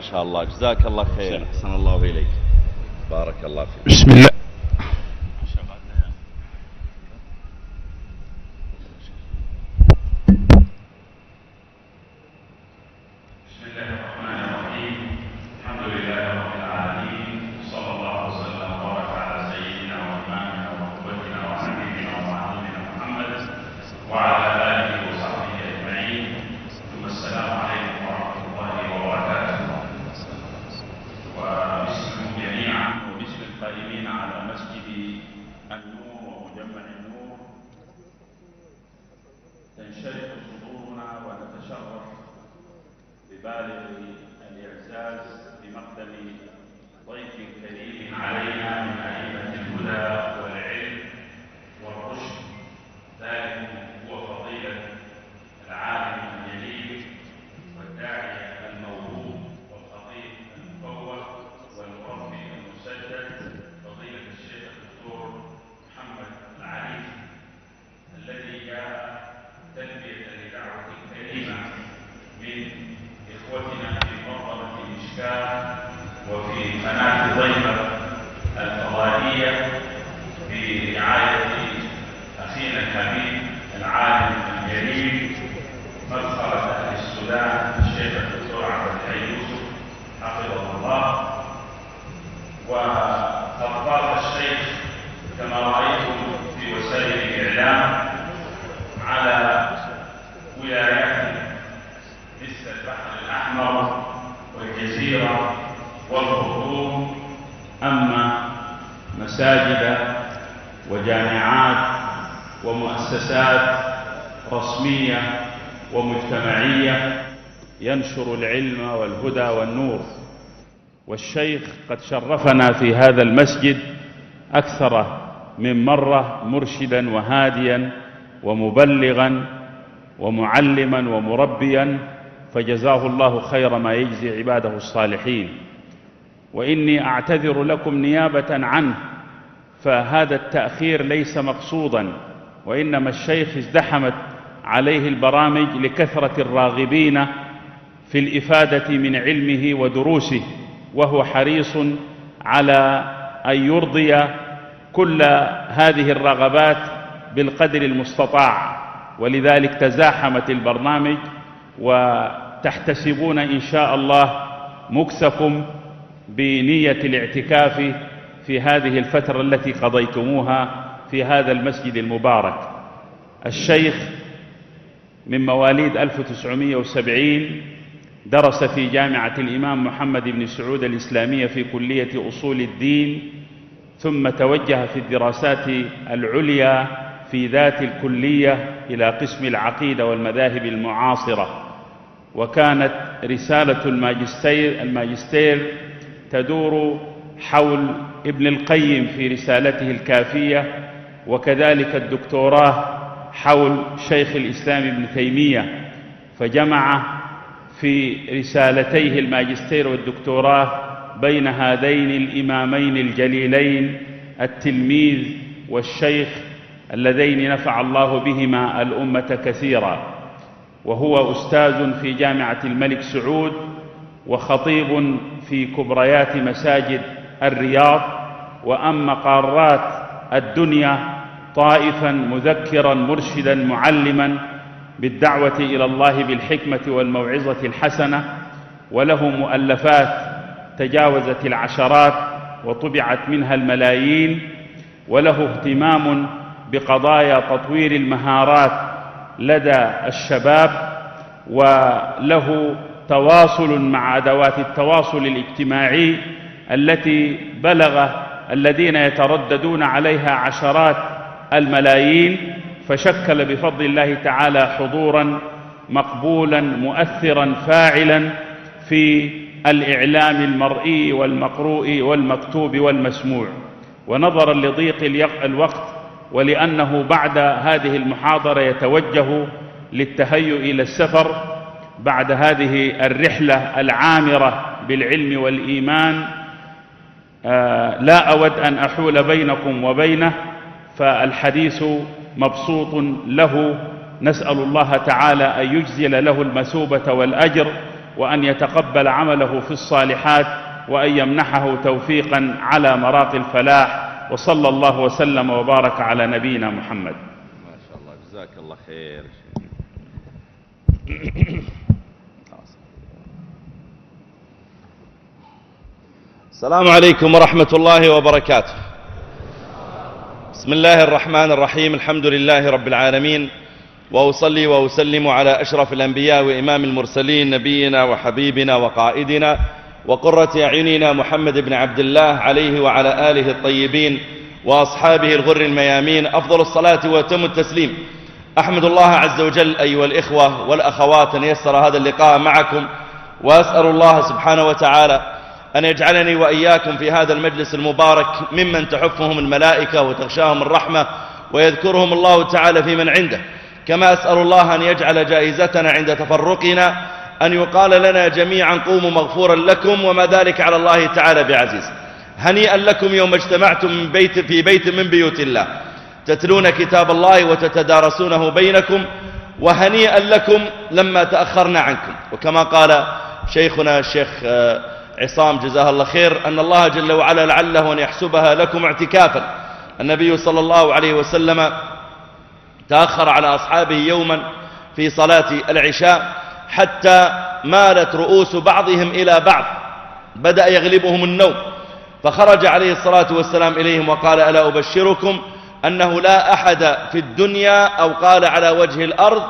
ما شاء الله. جزاك الله خير. أحسن الله إليك. بارك الله فيك. بسم الله بسم الله الرحمن الرحيم الحمد لله رب العالمين صلى الله وسلم وبارك على سيدنا وإمامنا وقدوتنا وحبيبنا ومعلمنا محمد وعلى آله وصحبه أجمعين ثم السلام عليكم ورحمة الله وبركاته وباسمكم جميعا وباسم القائمين على مسجد النور ومجمع النور تنشرح صدورنا ونتشرف ببالغ الإعزاز بمقدم ضيف كريم علينا من أئمة الهدى والعلم والرشد ذلك هو فضيلة العالم الجليل والداعية الموهوب والخطيب المفوه والمربي المسدد فضيلة الشيخ الدكتور محمد العريف الذي جاء تلبية لدعوة كريمة من إخوتنا في منظمة الإشكال وفي قناة ضيفة الفضائية برعاية أخينا الحبيب العالم الجليل مفخرة أهل السودان الشيخ الدكتور عبد الحي يوسف حفظه الله وقد طاف الشيخ كما رأيتم في وسائل الإعلام على ولايات مثل البحر الأحمر والجزيرة والخرطوم أما مساجد وجامعات ومؤسسات رسمية ومجتمعية ينشر العلم والهدى والنور. والشيخ قد شرفنا في هذا المسجد أكثر من مرة مرشدا وهاديا ومبلغا ومعلما ومربيا فجزاه الله خير ما يجزي عباده الصالحين. وإني أعتذر لكم نيابة عنه فهذا التأخير ليس مقصودا وإنما الشيخ ازدحمت عليه البرامج لكثرة الراغبين في الإفادة من علمه ودروسه وهو حريص على أن يرضي كل هذه الرغبات بالقدر المستطاع. ولذلك تزاحمت البرنامج وتحتسبون إن شاء الله مكسكم بنية الاعتكاف في هذه الفترة التي قضيتموها في هذا المسجد المبارك. الشيخ من مواليد 1970 درس في جامعة الإمام محمد بن سعود الإسلامية في كلية أصول الدين ثم توجه في الدراسات العليا في ذات الكلية إلى قسم العقيدة والمذاهب المعاصرة. وكانت رسالة الماجستير, الماجستير تدور حول ابن القيم في رسالته الكافية وكذلك الدكتوراه حول شيخ الإسلام ابن تيمية فجمع في رسالتيه الماجستير والدكتوراه بين هذين الإمامين الجليلين التلميذ والشيخ اللذين نفع الله بهما الأمة كثيرا. وهو أستاذ في جامعة الملك سعود وخطيب في كبريات مساجد الرياض وأما قارات الدنيا طائفا مذكرا مرشدا معلما بالدعوة إلى الله بالحكمة والموعظة الحسنة. وله مؤلفات تجاوزت العشرات وطبعت منها الملايين. وله اهتمام بقضايا تطوير المهارات لدى الشباب. وله تواصل مع أدوات التواصل الاجتماعي. التي بلغ الذين يترددون عليها عشرات الملايين فشكل بفضل الله تعالى حضورا مقبولا مؤثرا فاعلا في الإعلام المرئي والمقروء والمكتوب والمسموع. ونظرا لضيق الوقت ولأنه بعد هذه المحاضرة يتوجه للتهيؤ إلى السفر بعد هذه الرحلة العامرة بالعلم والإيمان لا أود أن أحول بينكم وبينه فالحديث مبسوط له. نسأل الله تعالى أن يجزل له المثوبة والأجر وأن يتقبل عمله في الصالحات وأن يمنحه توفيقا على مراق الفلاح. وصلى الله وسلم وبارك على نبينا محمد. ما شاء الله جزاك الله خير السلام عليكم ورحمة الله وبركاته. بسم الله الرحمن الرحيم. الحمد لله رب العالمين. وأصلي وأسلم على أشرف الأنبياء وإمام المرسلين نبينا وحبيبنا وقائدنا وقرة أعيننا محمد بن عبد الله عليه وعلى آله الطيبين وأصحابه الغر الميامين. أفضل الصلاة وأتم التسليم. أحمد الله عز وجل أيها الإخوة والأخوات أن يسر هذا اللقاء معكم وأسأل الله سبحانه وتعالى أن يجعلني وإياكم في هذا المجلس المبارك ممن تحفهم الملائكة وتغشاهم الرحمة ويذكرهم الله تعالى في من عنده. كما أسأل الله أن يجعل جائزتنا عند تفرقنا أن يقال لنا جميعا قوموا مغفورا لكم وما ذلك على الله تعالى بعزيز. هنيئا لكم يوم اجتمعتم من بيت في بيت من بيوت الله. تتلون كتاب الله وتتدارسونه بينكم وهنيئا لكم لما تأخرنا عنكم. وكما قال شيخنا الشيخ عصام جزاه الله خير أن الله جل وعلا لعله أن يحسبها لكم اعتكافا. النبي صلى الله عليه وسلم تأخر على أصحابه يوما في صلاة العشاء حتى مالت رؤوس بعضهم إلى بعض بدأ يغلبهم النوم. فخرج عليه الصلاة والسلام إليهم وقال ألا أبشركم أنه لا أحد في الدنيا أو قال على وجه الأرض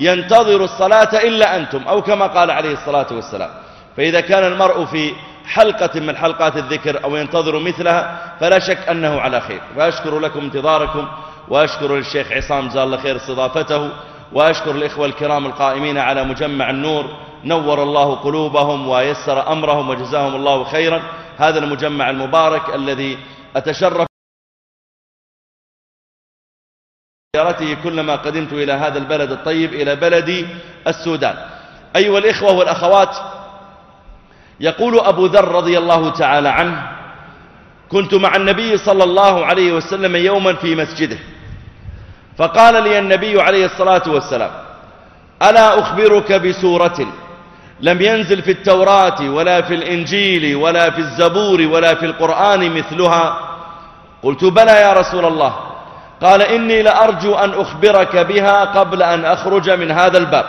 ينتظر الصلاة إلا أنتم؟ أو كما قال عليه الصلاة والسلام. فإذا كان المرء في حلقة من حلقات الذكر أو ينتظر مثلها فلا شك أنه على خير. وأشكر لكم انتظاركم وأشكر للشيخ عصام جزاه الله خير استضافته وأشكر الإخوة الكرام القائمين على مجمع النور. نور الله قلوبهم ويسر أمرهم وجزاهم الله خيرا. هذا المجمع المبارك الذي أتشرف زيارته كلما قدمت إلى هذا البلد الطيب إلى بلدي السودان. أيها الإخوة والأخوات يقول أبو ذر رضي الله تعالى عنه كنت مع النبي صلى الله عليه وسلم يوما في مسجده فقال لي النبي عليه الصلاة والسلام ألا أخبرك بسورة لم ينزل في التوراة ولا في الإنجيل ولا في الزبور ولا في القرآن مثلها؟ قلت بلى يا رسول الله. قال إني لأرجو أن أخبرك بها قبل أن أخرج من هذا الباب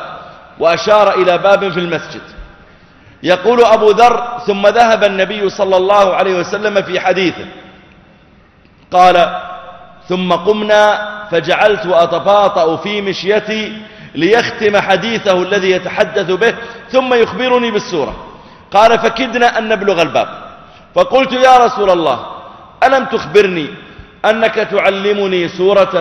وأشار إلى باب في المسجد. يقول أبو ذر ثم ذهب النبي صلى الله عليه وسلم في حديثه. قال ثم قمنا فجعلت أتباطأ في مشيتي ليختم حديثه الذي يتحدث به ثم يخبرني بالسورة. قال فكدنا أن نبلغ الباب. فقلت يا رسول الله ألم تخبرني أنك تعلمني سورة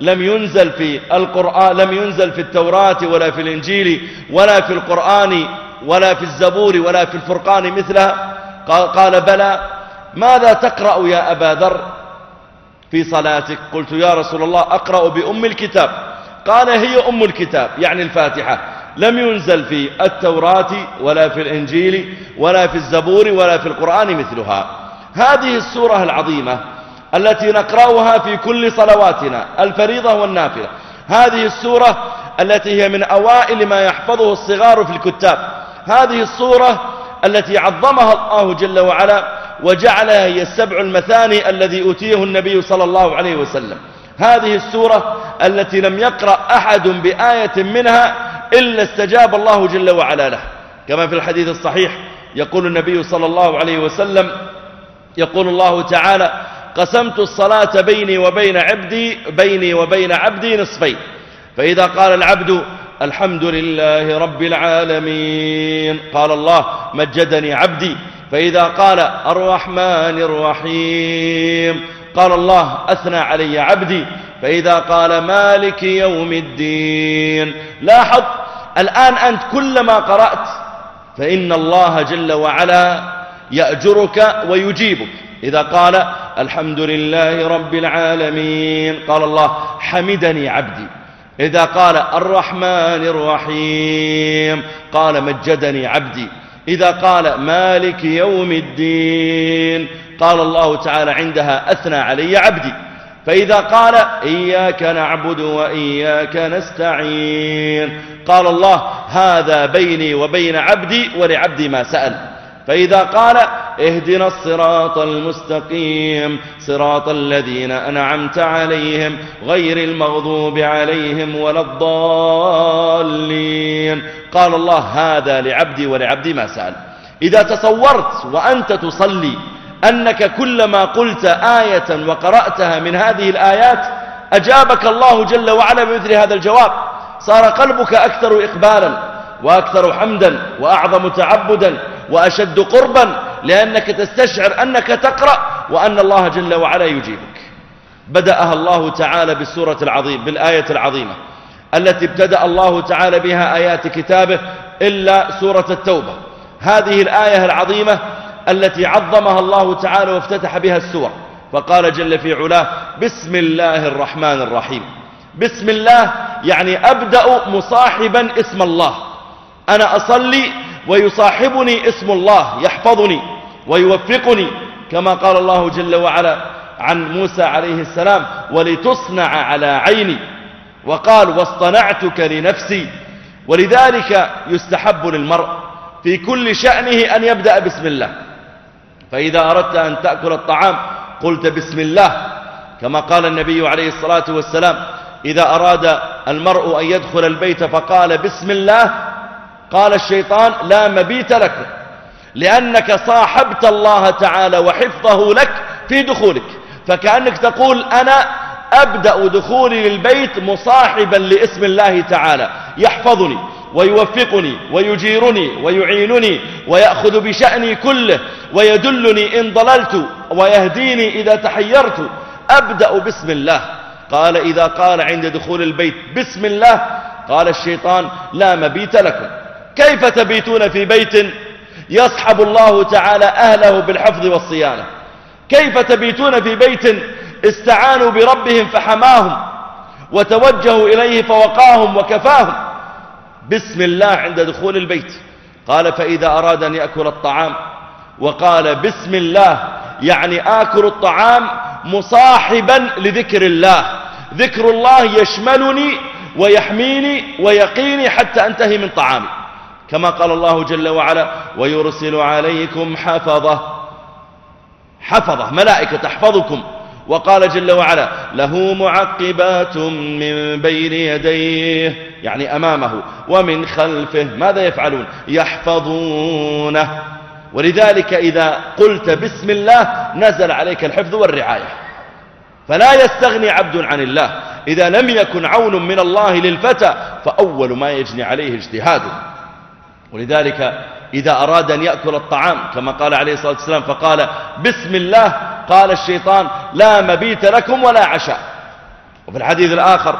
لم ينزل في القرآن لم ينزل في التوراة ولا في الإنجيل ولا في القرآن ولا في الزبور ولا في الفرقان مثلها. قال بلى ماذا تقرأ يا أبا ذر في صلاتك؟ قلت يا رسول الله أقرأ بأم الكتاب. قال هي أم الكتاب يعني الفاتحة. لم ينزل في التوراة ولا في الإنجيل ولا في الزبور ولا في القرآن مثلها. هذه السورة العظيمة التي نقرأها في كل صلواتنا الفريضة والنافلة. هذه السورة التي هي من أوائل ما يحفظه الصغار في الكتاب. هذه الصورة التي عظمها الله جل وعلا وجعلها هي السبع المثاني الذي أوتيه النبي صلى الله عليه وسلم. هذه السورة التي لم يقرأ أحد بآية منها إلا استجاب الله جل وعلا له. كما في الحديث الصحيح يقول النبي صلى الله عليه وسلم يقول الله تعالى قسمت الصلاة بيني وبين عبدي بيني وبين عبدي نصفين. فإذا قال العبد الحمد لله رب العالمين قال الله مجدني عبدي. فإذا قال الرحمن الرحيم قال الله أثنى علي عبدي. فإذا قال مالك يوم الدين لاحظ الآن أنت كلما قرأت فإن الله جل وعلا يأجرك ويجيبك. إذا قال الحمد لله رب العالمين قال الله حمدني عبدي. إذا قال الرحمن الرحيم قال مجدني عبدي. إذا قال مالك يوم الدين قال الله تعالى عندها أثنى علي عبدي. فإذا قال إياك نعبد وإياك نستعين قال الله هذا بيني وبين عبدي ولعبدي ما سأل. فإذا قال اهدنا الصراط المستقيم صراط الذين أنعمت عليهم غير المغضوب عليهم ولا الضالين. قال الله هذا لعبدي ولعبدي ما سأل. إذا تصورت وأنت تصلي أنك كلما قلت آية وقرأتها من هذه الآيات أجابك الله جل وعلا بمثل هذا الجواب. صار قلبك أكثر إقبالا. وأكثر حمدا وأعظم تعبدا وأشد قربا لأنك تستشعر أنك تقرأ وأن الله جل وعلا يجيبك. بدأها الله تعالى بالسورة العظيم بالآية العظيمة التي ابتدأ الله تعالى بها آيات كتابه إلا سورة التوبة. هذه الآية العظيمة التي عظمها الله تعالى وافتتح بها السور. فقال جل في علاه بسم الله الرحمن الرحيم. بسم الله يعني أبدأ مصاحبا اسم الله. أنا أصلي ويصاحبني اسم الله يحفظني ويوفقني كما قال الله جل وعلا عن موسى عليه السلام ولتصنع على عيني وقال واصطنعتك لنفسي ولذلك يستحب للمرء في كل شأنه أن يبدأ بسم الله. فإذا أردت أن تأكل الطعام قلت بسم الله كما قال النبي عليه الصلاة والسلام إذا أراد المرء أن يدخل البيت فقال بسم الله قال الشيطان لا مبيت لك لأنك صاحبت الله تعالى وحفظه لك في دخولك. فكأنك تقول أنا أبدأ دخولي للبيت مصاحبا لاسم الله تعالى يحفظني ويوفقني ويجيرني ويعينني ويأخذ بشأني كله ويدلني إن ضللت ويهديني إذا تحيرت. أبدأ بسم الله. قال إذا قال عند دخول البيت بسم الله قال الشيطان لا مبيت لكم. كيف تبيتون في بيت يصحب الله تعالى أهله بالحفظ والصيانة؟ كيف تبيتون في بيت استعانوا بربهم فحماهم وتوجهوا إليه فوقاهم وكفاهم؟ بسم الله عند دخول البيت. قال فإذا أراد أن يأكل الطعام وقال بسم الله يعني آكل الطعام مصاحبا لذكر الله. ذكر الله يشملني ويحميني ويقيني حتى أنتهي من طعامي. كما قال الله جل وعلا ويرسل عليكم حفظة. حفظة ملائكة تحفظكم. وقال جل وعلا له معقبات من بين يديه. يعني أمامه. ومن خلفه. ماذا يفعلون؟ يحفظونه. ولذلك إذا قلت بسم الله نزل عليك الحفظ والرعاية. فلا يستغني عبد عن الله. إذا لم يكن عون من الله للفتى فأول ما يجني عليه اجتهاده ولذلك إذا أراد أن يأكل الطعام كما قال عليه الصلاة والسلام فقال بسم الله قال الشيطان لا مبيت لكم ولا عشاء. وفي الحديث الآخر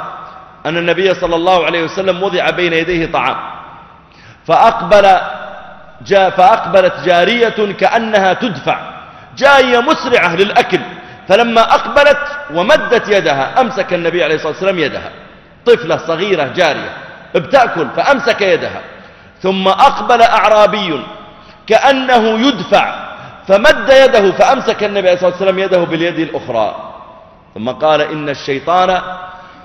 أن النبي صلى الله عليه وسلم وضع بين يديه طعام فأقبل جاء فأقبلت جارية كأنها تدفع جاية مسرعة للأكل فلما أقبلت ومدت يدها أمسك النبي عليه الصلاة والسلام يدها طفلة صغيرة جارية بتأكل فأمسك يدها. ثم أقبل أعرابي كأنه يدفع فمد يده فأمسك النبي عليه الصلاة والسلام يده باليد الأخرى. ثم قال إن الشيطان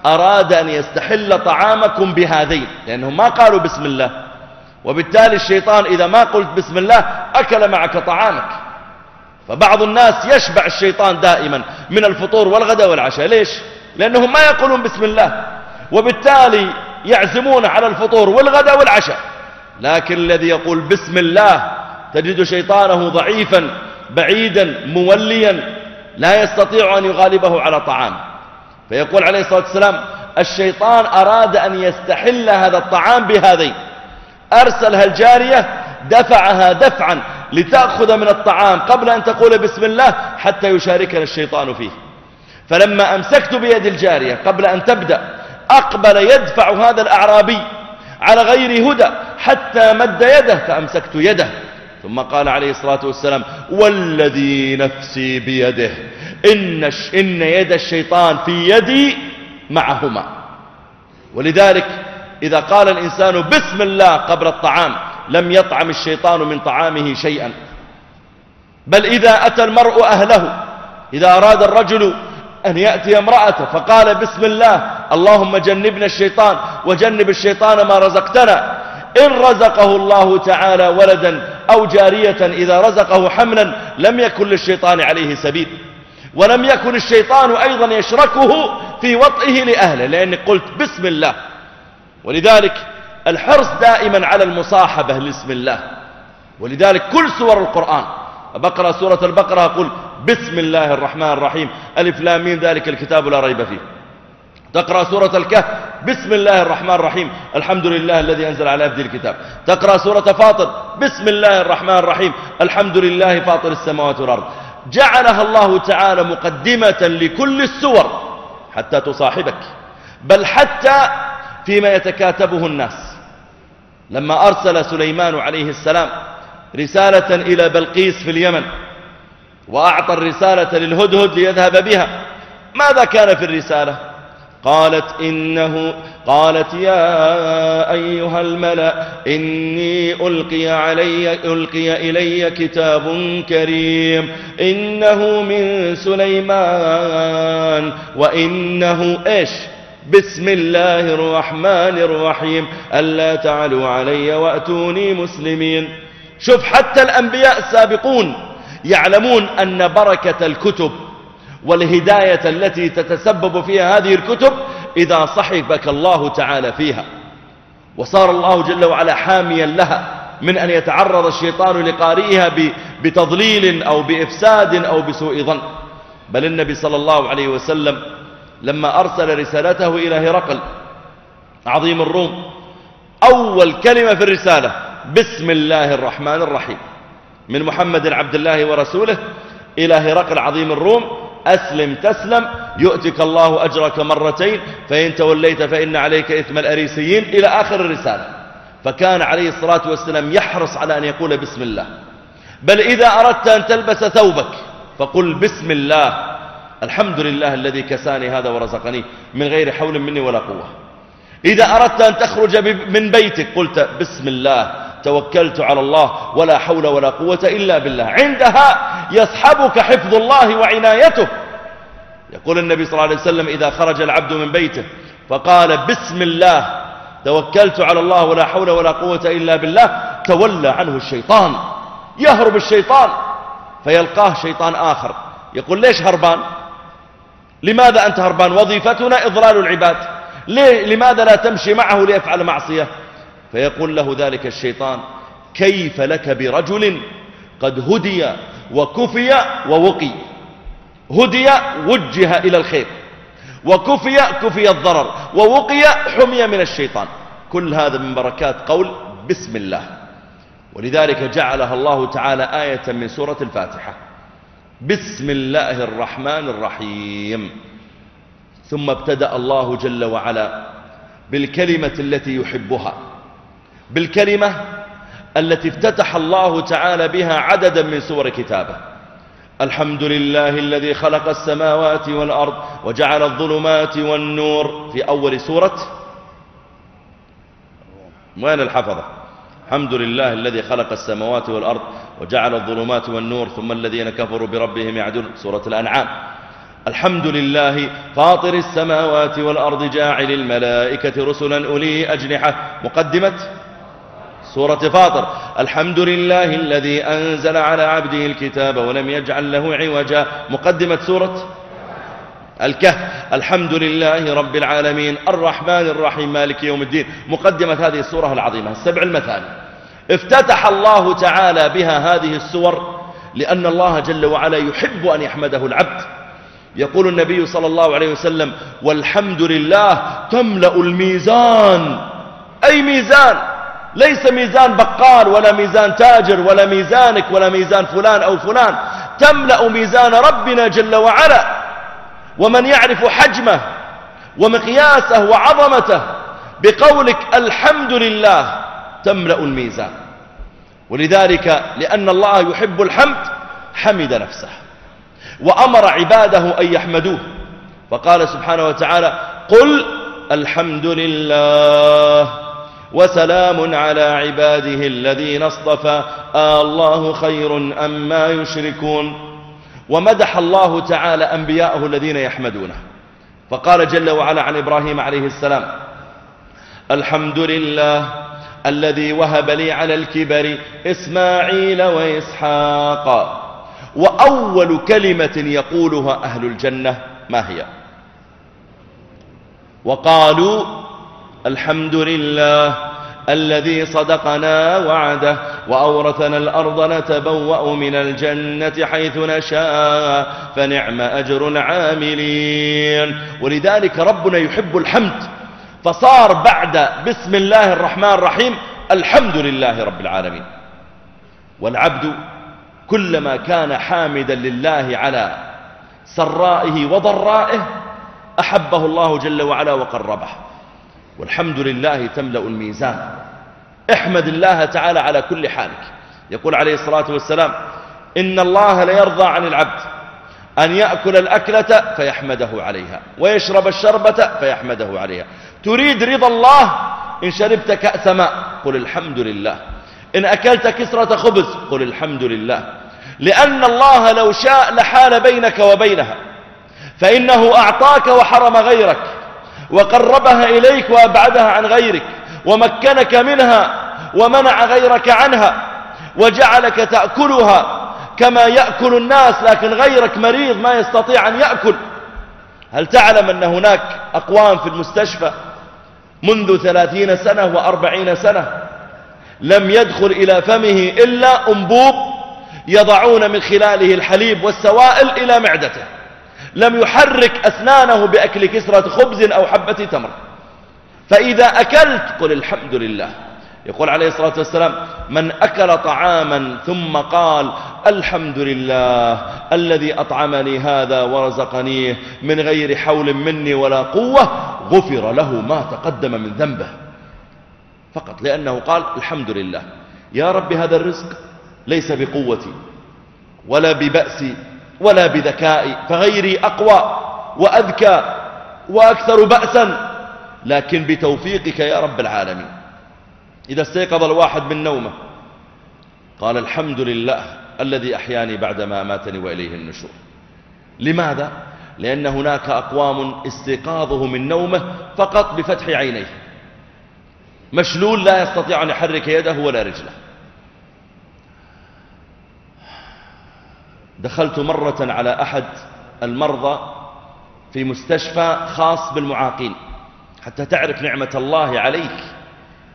أراد أن يستحل طعامكم بهذين لأنهم ما قالوا بسم الله. وبالتالي الشيطان إذا ما قلت بسم الله أكل معك طعامك. فبعض الناس يشبع الشيطان دائما من الفطور والغداء والعشاء. ليش؟ لأنهم ما يقولون بسم الله. وبالتالي يعزمون على الفطور والغداء والعشاء. لكن الذي يقول بسم الله تجد شيطانه ضعيفا بعيدا موليا لا يستطيع أن يغالبه على طعام. فيقول عليه الصلاة والسلام الشيطان أراد أن يستحل هذا الطعام بهذين أرسلها الجارية دفعها دفعا لتأخذ من الطعام قبل أن تقول بسم الله حتى يشاركنا الشيطان فيه. فلما أمسكت بيد الجارية قبل أن تبدأ أقبل يدفع هذا الأعرابي على غير هدى حتى مد يده فأمسكت يده. ثم قال عليه الصلاة والسلام والذي نفسي بيده إن, إن يد الشيطان في يدي معهما. ولذلك إذا قال الإنسان بسم الله قبل الطعام لم يطعم الشيطان من طعامه شيئا. بل إذا أتى المرء أهله إذا أراد الرجل أن يأتي امرأته فقال بسم الله اللهم جنبنا الشيطان وجنب الشيطان ما رزقتنا. إن رزقه الله تعالى ولدا أو جارية إذا رزقه حملا لم يكن للشيطان عليه سبيل. ولم يكن الشيطان أيضا يشركه في وطئه لأهله لأنك قلت بسم الله. ولذلك الحرص دائما على المصاحبة لاسم الله. ولذلك كل سور القرآن بقرأ سورة البقرة أقول بسم الله الرحمن الرحيم. ألف لام ميم ذلك الكتاب لا ريب فيه. تقرأ سورة الكهف بسم الله الرحمن الرحيم. الحمد لله الذي أنزل على عبده الكتاب. تقرأ سورة فاطر بسم الله الرحمن الرحيم. الحمد لله فاطر السماوات والأرض. جعلها الله تعالى مقدمة لكل السور حتى تصاحبك. بل حتى فيما يتكاتبه الناس. لما أرسل سليمان عليه السلام رسالة إلى بلقيس في اليمن وأعطى الرسالة للهدهد ليذهب بها. ماذا كان في الرسالة؟ قالت إنه قالت يا أيها الملأ إني ألقي, علي ألقي إلي كتاب كريم. إنه من سليمان وإنه إيش؟ بسم الله الرحمن الرحيم. ألا تعلوا علي وأتوني مسلمين. شوف حتى الأنبياء السابقون يعلمون أن بركة الكتب والهداية التي تتسبب فيها هذه الكتب إذا صحبك الله تعالى فيها. وصار الله جل وعلا حاميا لها من أن يتعرض الشيطان لقارئها بتضليل أو بإفساد أو بسوء ظن. بل النبي صلى الله عليه وسلم لما أرسل رسالته إلى هرقل عظيم الروم أول كلمة في الرسالة بسم الله الرحمن الرحيم. من محمد عبد الله ورسوله إلى هرقل عظيم الروم أسلم تسلم يؤتك الله أجرك مرتين فإن توليت فإن عليك إثم الأريسيين إلى آخر الرسالة. فكان عليه الصلاة والسلام يحرص على أن يقول بسم الله. بل إذا أردت أن تلبس ثوبك فقل بسم الله. الحمد لله الذي كساني هذا ورزقني من غير حول مني ولا قوة. إذا أردت أن تخرج من بيتك قلت بسم الله. توكلت على الله ولا حول ولا قوة إلا بالله. عندها يصحبك حفظ الله وعنايته. يقول النبي صلى الله عليه وسلم إذا خرج العبد من بيته فقال بسم الله. توكلت على الله ولا حول ولا قوة إلا بالله. تولى عنه الشيطان. يهرب الشيطان. فيلقاه شيطان آخر. يقول ليش هربان؟ لماذا أنت هربان؟ وظيفتنا إضلال العباد. ليه؟ لماذا لا تمشي معه ليفعل معصية؟ فيقول له ذلك الشيطان كيف لك برجل قد هدي وكفي ووقي؟ هدي وجه إلى الخير وكفي كفي الضرر ووقي حمي من الشيطان. كل هذا من بركات قول بسم الله. ولذلك جعلها الله تعالى آية من سورة الفاتحة. بسم الله الرحمن الرحيم. ثم ابتدأ الله جل وعلا بالكلمة التي يحبها. بالكلمة التي افتتح الله تعالى بها عددا من سور كتابه. الحمد لله الذي خلق السماوات والأرض وجعل الظلمات والنور في أول سورة. وين الحفظة؟ الحمد لله الذي خلق السماوات والأرض وجعل الظلمات والنور ثم الذين كفروا بربهم يعدون سورة الأنعام. الحمد لله فاطر السماوات والأرض جاعل الملائكة رسلا أولي أجنحة مقدمة. سورة فاطر. الحمد لله الذي أنزل على عبده الكتاب ولم يجعل له عوجا. مقدمة سورة الكهف. الحمد لله رب العالمين. الرحمن الرحيم. مالك يوم الدين. مقدمة هذه السورة العظيمة. السبع المثاني. افتتح الله تعالى بها هذه السور لأن الله جل وعلا يحب أن يحمده العبد. يقول النبي صلى الله عليه وسلم والحمد لله تملأ الميزان. أي ميزان؟ ليس ميزان بقال ولا ميزان تاجر ولا ميزانك ولا ميزان فلان أو فلان. تملأ ميزان ربنا جل وعلا. ومن يعرف حجمه ومقياسه وعظمته بقولك الحمد لله تملأ الميزان. ولذلك لأن الله يحب الحمد حمد نفسه. وأمر عباده أن يحمدوه. فقال سبحانه وتعالى قل الحمد لله. وسلام على عباده الذين اصطفى. آه الله خير أم ما يشركون. ومدح الله تعالى أنبياءه الذين يحمدونه. فقال جل وعلا عن إبراهيم عليه السلام الحمد لله الذي وهب لي على الكبر إسماعيل وإسحاق. وأول كلمة يقولها أهل الجنة ما هي؟ وقالوا الحمد لله الذي صدقنا وعده وأورثنا الأرض نتبوأ من الجنة حيث نشاء فنعم أجر العاملين. ولذلك ربنا يحب الحمد. فصار بعد بسم الله الرحمن الرحيم الحمد لله رب العالمين. والعبد كلما كان حامدا لله على سرائه وضرائه أحبه الله جل وعلا وقربه. والحمد لله تملأ الميزان. احمد الله تعالى على كل حالك. يقول عليه الصلاة والسلام إن الله ليرضى عن العبد أن يأكل الأكلة فيحمده عليها ويشرب الشربة فيحمده عليها. تريد رضا الله إن شربت كأس ماء قل الحمد لله. إن أكلت كسرة خبز قل الحمد لله. لأن الله لو شاء لحال بينك وبينها فإنه أعطاك وحرم غيرك. وقربها إليك وأبعدها عن غيرك ومكنك منها ومنع غيرك عنها وجعلك تأكلها كما يأكل الناس لكن غيرك مريض ما يستطيع أن يأكل. هل تعلم أن هناك أقوام في المستشفى منذ ثلاثين سنة وأربعين سنة لم يدخل إلى فمه إلا أنبوب يضعون من خلاله الحليب والسوائل إلى معدته؟ لم يحرك أسنانه بأكل كسرة خبز أو حبة تمر. فإذا أكلت قل الحمد لله. يقول عليه الصلاة والسلام من أكل طعاما ثم قال الحمد لله الذي أطعمني هذا ورزقنيه من غير حول مني ولا قوة غفر له ما تقدم من ذنبه. فقط لأنه قال الحمد لله. يا رب هذا الرزق ليس بقوتي ولا ببأسي ولا بذكائي فغيري أقوى وأذكى وأكثر بأسا. لكن بتوفيقك يا رب العالمين. إذا استيقظ الواحد من نومه قال الحمد لله الذي أحياني بعدما ماتني وإليه النشور. لماذا؟ لأن هناك أقوام استيقاظه من نومه فقط بفتح عينيه. مشلول لا يستطيع أن يحرك يده ولا رجله. دخلت مرة على أحد المرضى في مستشفى خاص بالمعاقين حتى تعرف نعمة الله عليك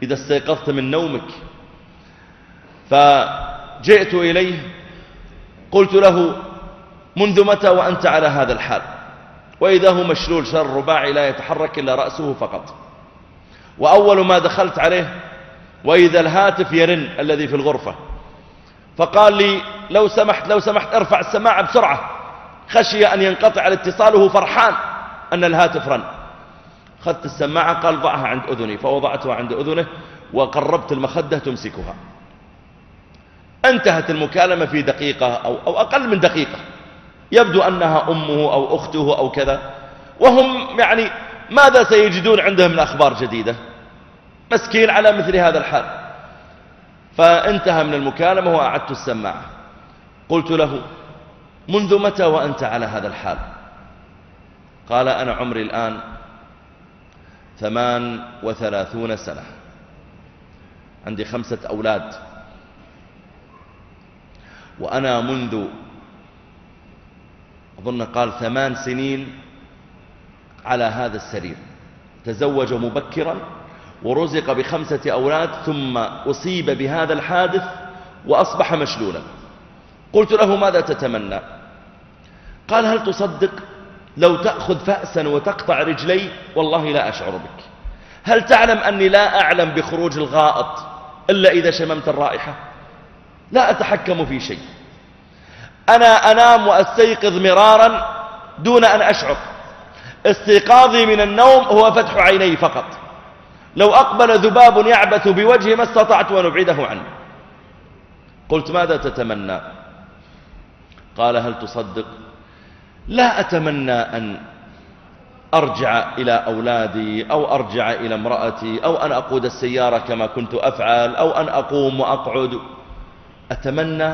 إذا استيقظت من نومك. فجئت إليه قلت له منذ متى وأنت على هذا الحال؟ وإذا هو مشلول شر رباعي لا يتحرك إلا رأسه فقط. وأول ما دخلت عليه وإذا الهاتف يرن الذي في الغرفة. فقال لي لو سمحت لو سمحت ارفع السماعة بسرعة. خشي أن ينقطع الاتصال وهو فرحان أن الهاتف رن. أخذت السماعة قال ضعها عند أذني فوضعتها عند أذنه وقربت المخدة تمسكها. انتهت المكالمة في دقيقة أو, أو أقل من دقيقة. يبدو أنها أمه أو أخته أو كذا. وهم يعني ماذا سيجدون عندهم من أخبار جديدة؟ مسكين على مثل هذا الحال. فانتهى من المكالمة وأعدت السماعة قلت له منذ متى وأنت على هذا الحال؟ قال أنا عمري الآن ثمان وثلاثون سنة. عندي خمسة أولاد. وأنا منذ أظن قال ثمان سنين على هذا السرير. تزوج مبكرا ورزق بخمسة أولاد ثم أصيب بهذا الحادث وأصبح مشلولا. قلت له ماذا تتمنى؟ قال هل تصدق لو تأخذ فأسا وتقطع رجلي؟ والله لا أشعر بك. هل تعلم أني لا أعلم بخروج الغائط إلا إذا شممت الرائحة؟ لا أتحكم في شيء. أنا أنام وأستيقظ مرارا دون أن أشعر. استيقاظي من النوم هو فتح عيني فقط. لو أقبل ذباب يعبث بوجهي ما استطعت أن أبعده عنه. قلت ماذا تتمنى؟ قال هل تصدق؟ لا أتمنى أن أرجع إلى أولادي أو أرجع إلى امرأتي أو أن أقود السيارة كما كنت أفعل أو أن أقوم وأقعد. أتمنى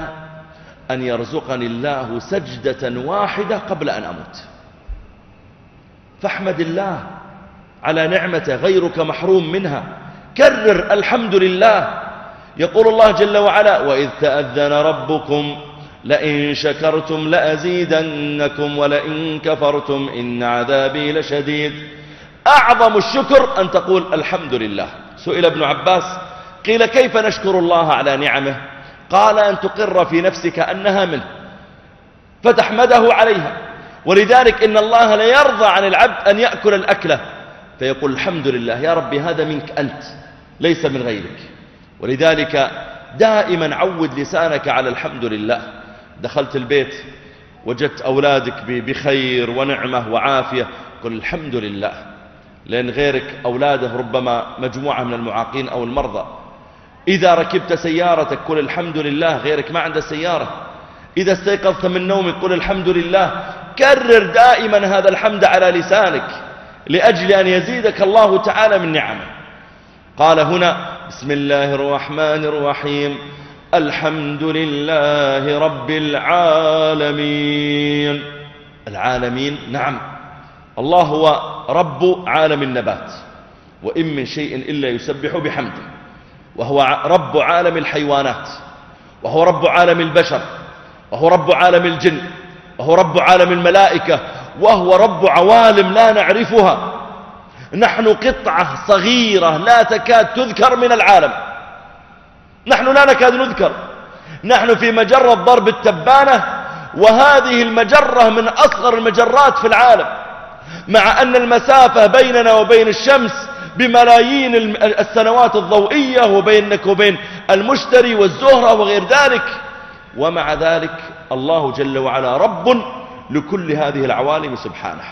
أن يرزقني الله سجدة واحدة قبل أن أموت. فاحمد الله. على نعمة غيرك محروم منها. كرر الحمد لله يقول الله جل وعلا وإذ تأذن ربكم لئن شكرتم لأزيدنكم ولئن كفرتم إن عذابي لشديد. أعظم الشكر أن تقول الحمد لله سئل ابن عباس قيل كيف نشكر الله على نعمه؟ قال أن تقر في نفسك أنها منه فتحمده عليها. ولذلك إن الله لا يرضى عن العبد أن يأكل الأكلة. فيقول الحمد لله يا ربي هذا منك أنت ليس من غيرك. ولذلك دائما عود لسانك على الحمد لله. دخلت البيت وجدت أولادك بخير ونعمة وعافية. قل الحمد لله. لأن غيرك أولاده ربما مجموعة من المعاقين أو المرضى. إذا ركبت سيارتك قل الحمد لله غيرك ما عنده سيارة. إذا استيقظت من نومك قل الحمد لله. كرر دائما هذا الحمد على لسانك. لأجل أن يزيدك الله تعالى من نعمه. قال هنا بسم الله الرحمن الرحيم. الحمد لله رب العالمين. العالمين نعم. الله هو رب عالم النبات وإن من شيء إلا يسبح بحمده وهو رب عالم الحيوانات وهو رب عالم البشر وهو رب عالم الجن وهو رب عالم الملائكة وهو رب عوالم لا نعرفها. نحن قطعة صغيرة لا تكاد تذكر من العالم. نحن لا نكاد نذكر. نحن في مجرة ضرب التبانة وهذه المجرة من أصغر المجرات في العالم. مع أن المسافة بيننا وبين الشمس بملايين السنوات الضوئية وبينك وبين المشتري والزهرة وغير ذلك ومع ذلك الله جل وعلا رب لكل هذه العوالم سبحانه.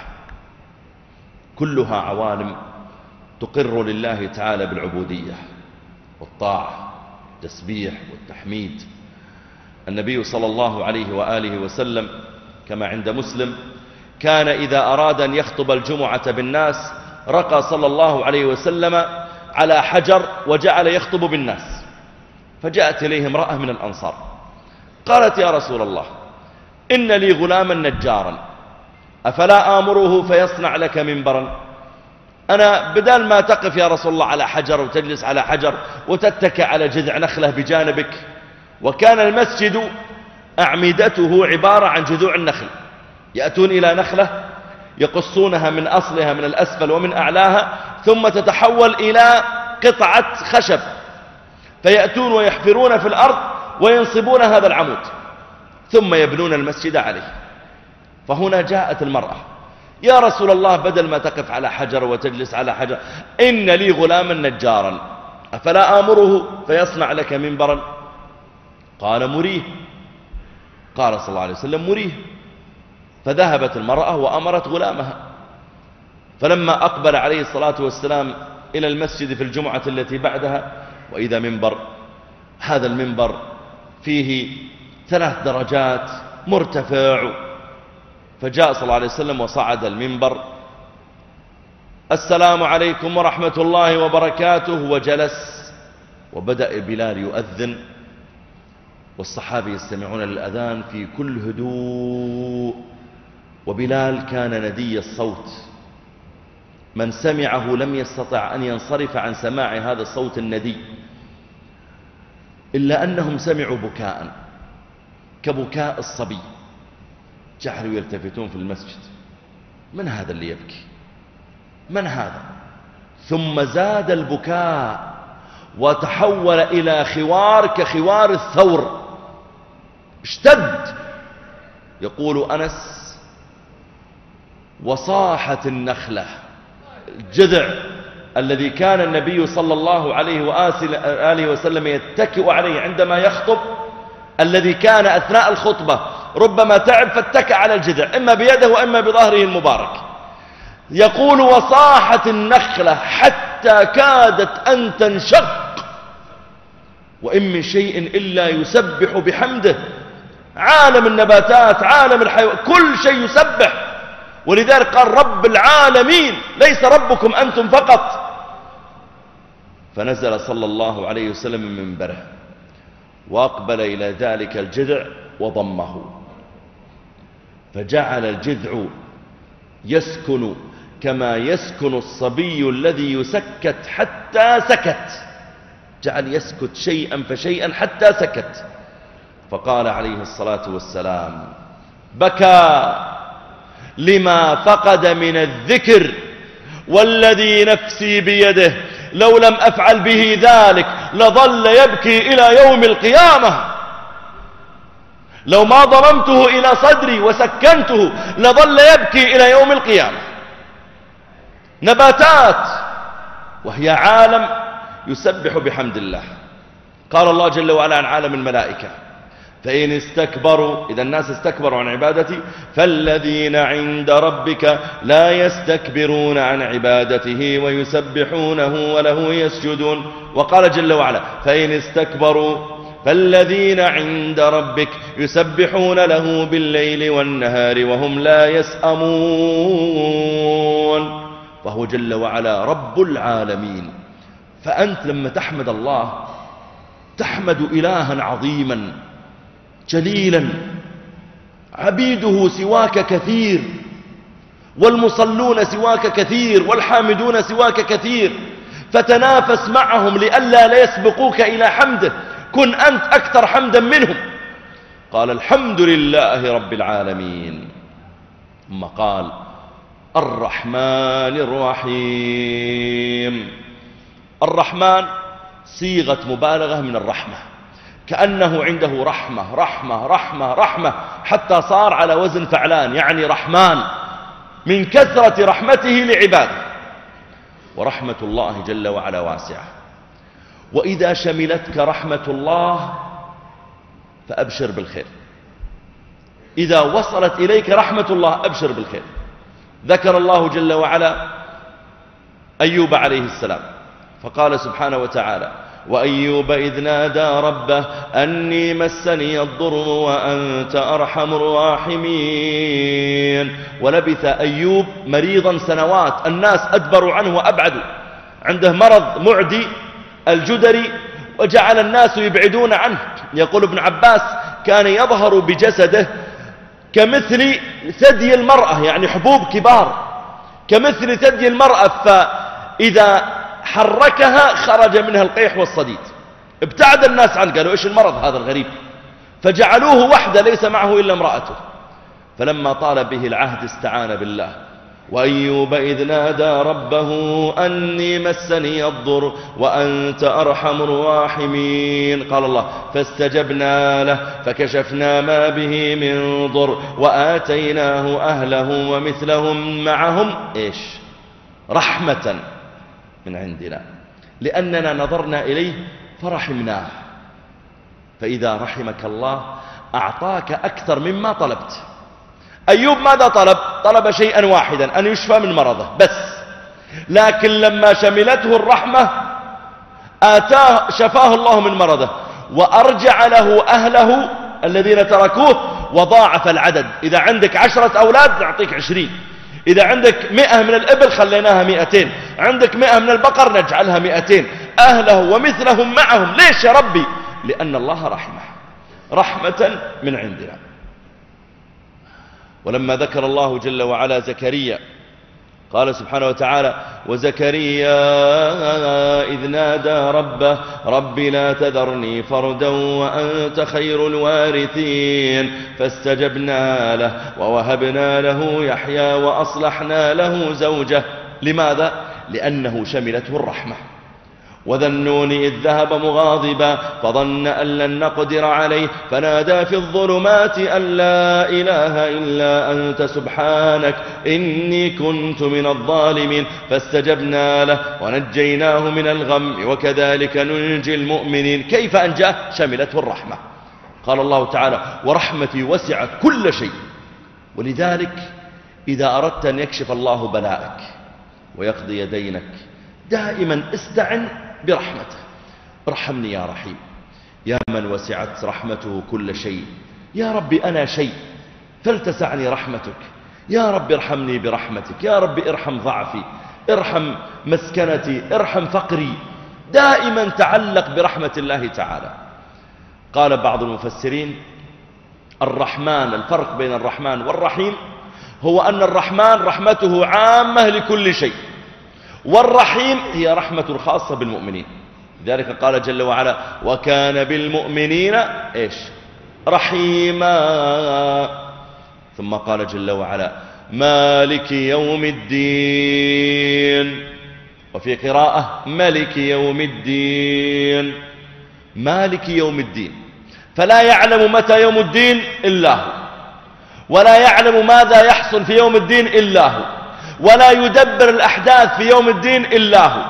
كلها عوالم تقر لله تعالى بالعبودية والطاعة التسبيح والتحميد. النبي صلى الله عليه وآله وسلم كما عند مسلم كان إذا أراد أن يخطب الجمعة بالناس رقى صلى الله عليه وسلم على حجر وجعل يخطب بالناس. فجاءت إليه امرأة من الأنصار قالت يا رسول الله إن لي غلاما نجارا. أفلا آمره فيصنع لك منبرا. أنا بدل ما تقف يا رسول الله على حجر وتجلس على حجر وتتكى على جذع نخلة بجانبك وكان المسجد أعمدته عبارة عن جذوع النخل. يأتون إلى نخلة يقصونها من أصلها من الأسفل ومن أعلاها ثم تتحول إلى قطعة خشب. فيأتون ويحفرون في الأرض وينصبون هذا العمود. ثم يبنون المسجد عليه. فهنا جاءت المرأة. يا رسول الله بدل ما تقف على حجر وتجلس على حجر إن لي غلاما نجارا. أفلا آمره فيصنع لك منبرا؟ قال مريه. قال صلى الله عليه وسلم مريه. فذهبت المرأة وأمرت غلامها. فلما أقبل عليه الصلاة والسلام إلى المسجد في الجمعة التي بعدها وإذا منبر هذا المنبر فيه ثلاث درجات مرتفع. فجاء صلى الله عليه وسلم وصعد المنبر. السلام عليكم ورحمة الله وبركاته. وجلس وبدأ بلال يؤذن. والصحابة يستمعون للأذان في كل هدوء. وبلال كان ندي الصوت. من سمعه لم يستطع أن ينصرف عن سماع هذا الصوت الندي. إلا أنهم سمعوا بكاء. كبكاء الصبي. جعلوا يلتفتون في المسجد. من هذا اللي يبكي؟ من هذا؟ ثم زاد البكاء وتحول إلى خوار كخوار الثور. اشتد. يقول أنس وصاحت النخلة الجذع الذي كان النبي صلى الله عليه وآله وسلم يتكئ عليه عندما يخطب الذي كان أثناء الخطبة ربما تعب فاتكى على الجذع إما بيده وإما بظهره المبارك. يقول وصاحت النخلة حتى كادت أن تنشق وإن من شيء إلا يسبح بحمده. عالم النباتات عالم الحيوان كل شيء يسبح. ولذلك قال رب العالمين ليس ربكم أنتم فقط. فنزل صلى الله عليه وسلم من منبره. وأقبل إلى ذلك الجذع وضمه. فجعل الجذع يسكن كما يسكن الصبي الذي يسكت حتى سكت. جعل يسكت شيئا فشيئا حتى سكت. فقال عليه الصلاة والسلام بكى لما فقد من الذكر والذي نفسي بيده لو لم أفعل به ذلك لظل يبكي إلى يوم القيامة. لو ما ضممته إلى صدري وسكنته لظل يبكي إلى يوم القيامة. نباتات وهي عالم يسبح بحمد الله. قال الله جل وعلا عن عالم الملائكة فإن استكبروا إذا الناس استكبروا عن عبادتي فالذين عند ربك لا يستكبرون عن عبادته ويسبحونه وله يسجدون. وقال جل وعلا فإن استكبروا فالذين عند ربك يسبحون له بالليل والنهار وهم لا يسأمون. فهو جل وعلا رب العالمين. فأنت لما تحمد الله تحمد إلها عظيما. جليلا. عبيده سواك كثير والمصلون سواك كثير والحامدون سواك كثير. فتنافس معهم لئلا لا يسبقوك إلى حمده. كن أنت أكثر حمدا منهم. قال الحمد لله رب العالمين. ثم قال الرحمن الرحيم. الرحمن صيغة مبالغة من الرحمة. كأنه عنده رحمة رحمة رحمة رحمة حتى صار على وزن فعلان يعني رحمن من كثرة رحمته لعباده. ورحمة الله جل وعلا واسعة. وإذا شملتك رحمة الله فأبشر بالخير. إذا وصلت إليك رحمة الله أبشر بالخير. ذكر الله جل وعلا أيوب عليه السلام فقال سبحانه وتعالى وأيوب إذ نادى ربه أني مسني الضر وأنت أرحم الراحمين. ولبث أيوب مريضا سنوات الناس أدبروا عنه وأبعدوا عنده مرض معدي الجدري وجعل الناس يبعدون عنه. يقول ابن عباس كان يظهر بجسده كمثل ثدي المرأة يعني حبوب كبار. كمثل ثدي المرأة فإذا حركها خرج منها القيح والصديد. ابتعد الناس عنه قالوا إيش المرض هذا الغريب؟ فجعلوه وحده ليس معه إلا امرأته. فلما طال به العهد استعان بالله. وأيوب إذ نادى ربه أني مسني الضر وأنت أرحم الراحمين. قال الله فاستجبنا له فكشفنا ما به من ضر وآتيناه أهله ومثلهم معهم إيش؟ رحمة. من عندنا. لأننا نظرنا إليه فرحمناه. فإذا رحمك الله أعطاك أكثر مما طلبت. أيوب ماذا طلب؟ طلب شيئا واحدا أن يشفى من مرضه بس. لكن لما شملته الرحمة آتاه شفاه الله من مرضه وأرجع له أهله الذين تركوه وضاعف العدد. إذا عندك عشرة أولاد نعطيك عشرين. إذا عندك مئة من الإبل خليناها مئتين. عندك مئة من البقر نجعلها مئتين. أهله ومثلهم معهم. ليش يا ربي؟ لأن الله رحمه. رحمة من عندنا. ولما ذكر الله جل وعلا زكريا قال سبحانه وتعالى وزكريا إذ نادى ربه رب لا تذرني فردا وأنت خير الوارثين فاستجبنا له ووهبنا له يحيى وأصلحنا له زوجه. لماذا؟ لأنه شملته الرحمة. وذا النون إذ ذهب مغاضبا فظن أن لن نقدر عليه فنادى في الظلمات أن لا إله إلا أنت سبحانك إني كنت من الظالمين فاستجبنا له ونجيناه من الغم وكذلك ننجي المؤمنين. كيف أنجاه شملته الرحمة. قال الله تعالى ورحمتي وسعت كل شيء. ولذلك إذا أردت أن يكشف الله بلاءك ويقضي دينك دائما استعن برحمته. ارحمني يا رحيم. يا من وسعت رحمته كل شيء. يا ربي أنا شيء. فلتسعني رحمتك. يا رب ارحمني برحمتك. يا رب ارحم ضعفي. ارحم مسكنتي. ارحم فقري. دائما تعلق برحمة الله تعالى. قال بعض المفسرين الرحمن الفرق بين الرحمن والرحيم هو أن الرحمن رحمته عامة لكل شيء. والرحيم هي رحمة خاصة بالمؤمنين. لذلك قال جل وعلا وكان بالمؤمنين إيش؟ رحيما. ثم قال جل وعلا مالك يوم الدين. وفي قراءة ملك يوم الدين. مالك يوم الدين. فلا يعلم متى يوم الدين إلا هو. ولا يعلم ماذا يحصل في يوم الدين إلا هو. ولا يدبر الأحداث في يوم الدين إلا هو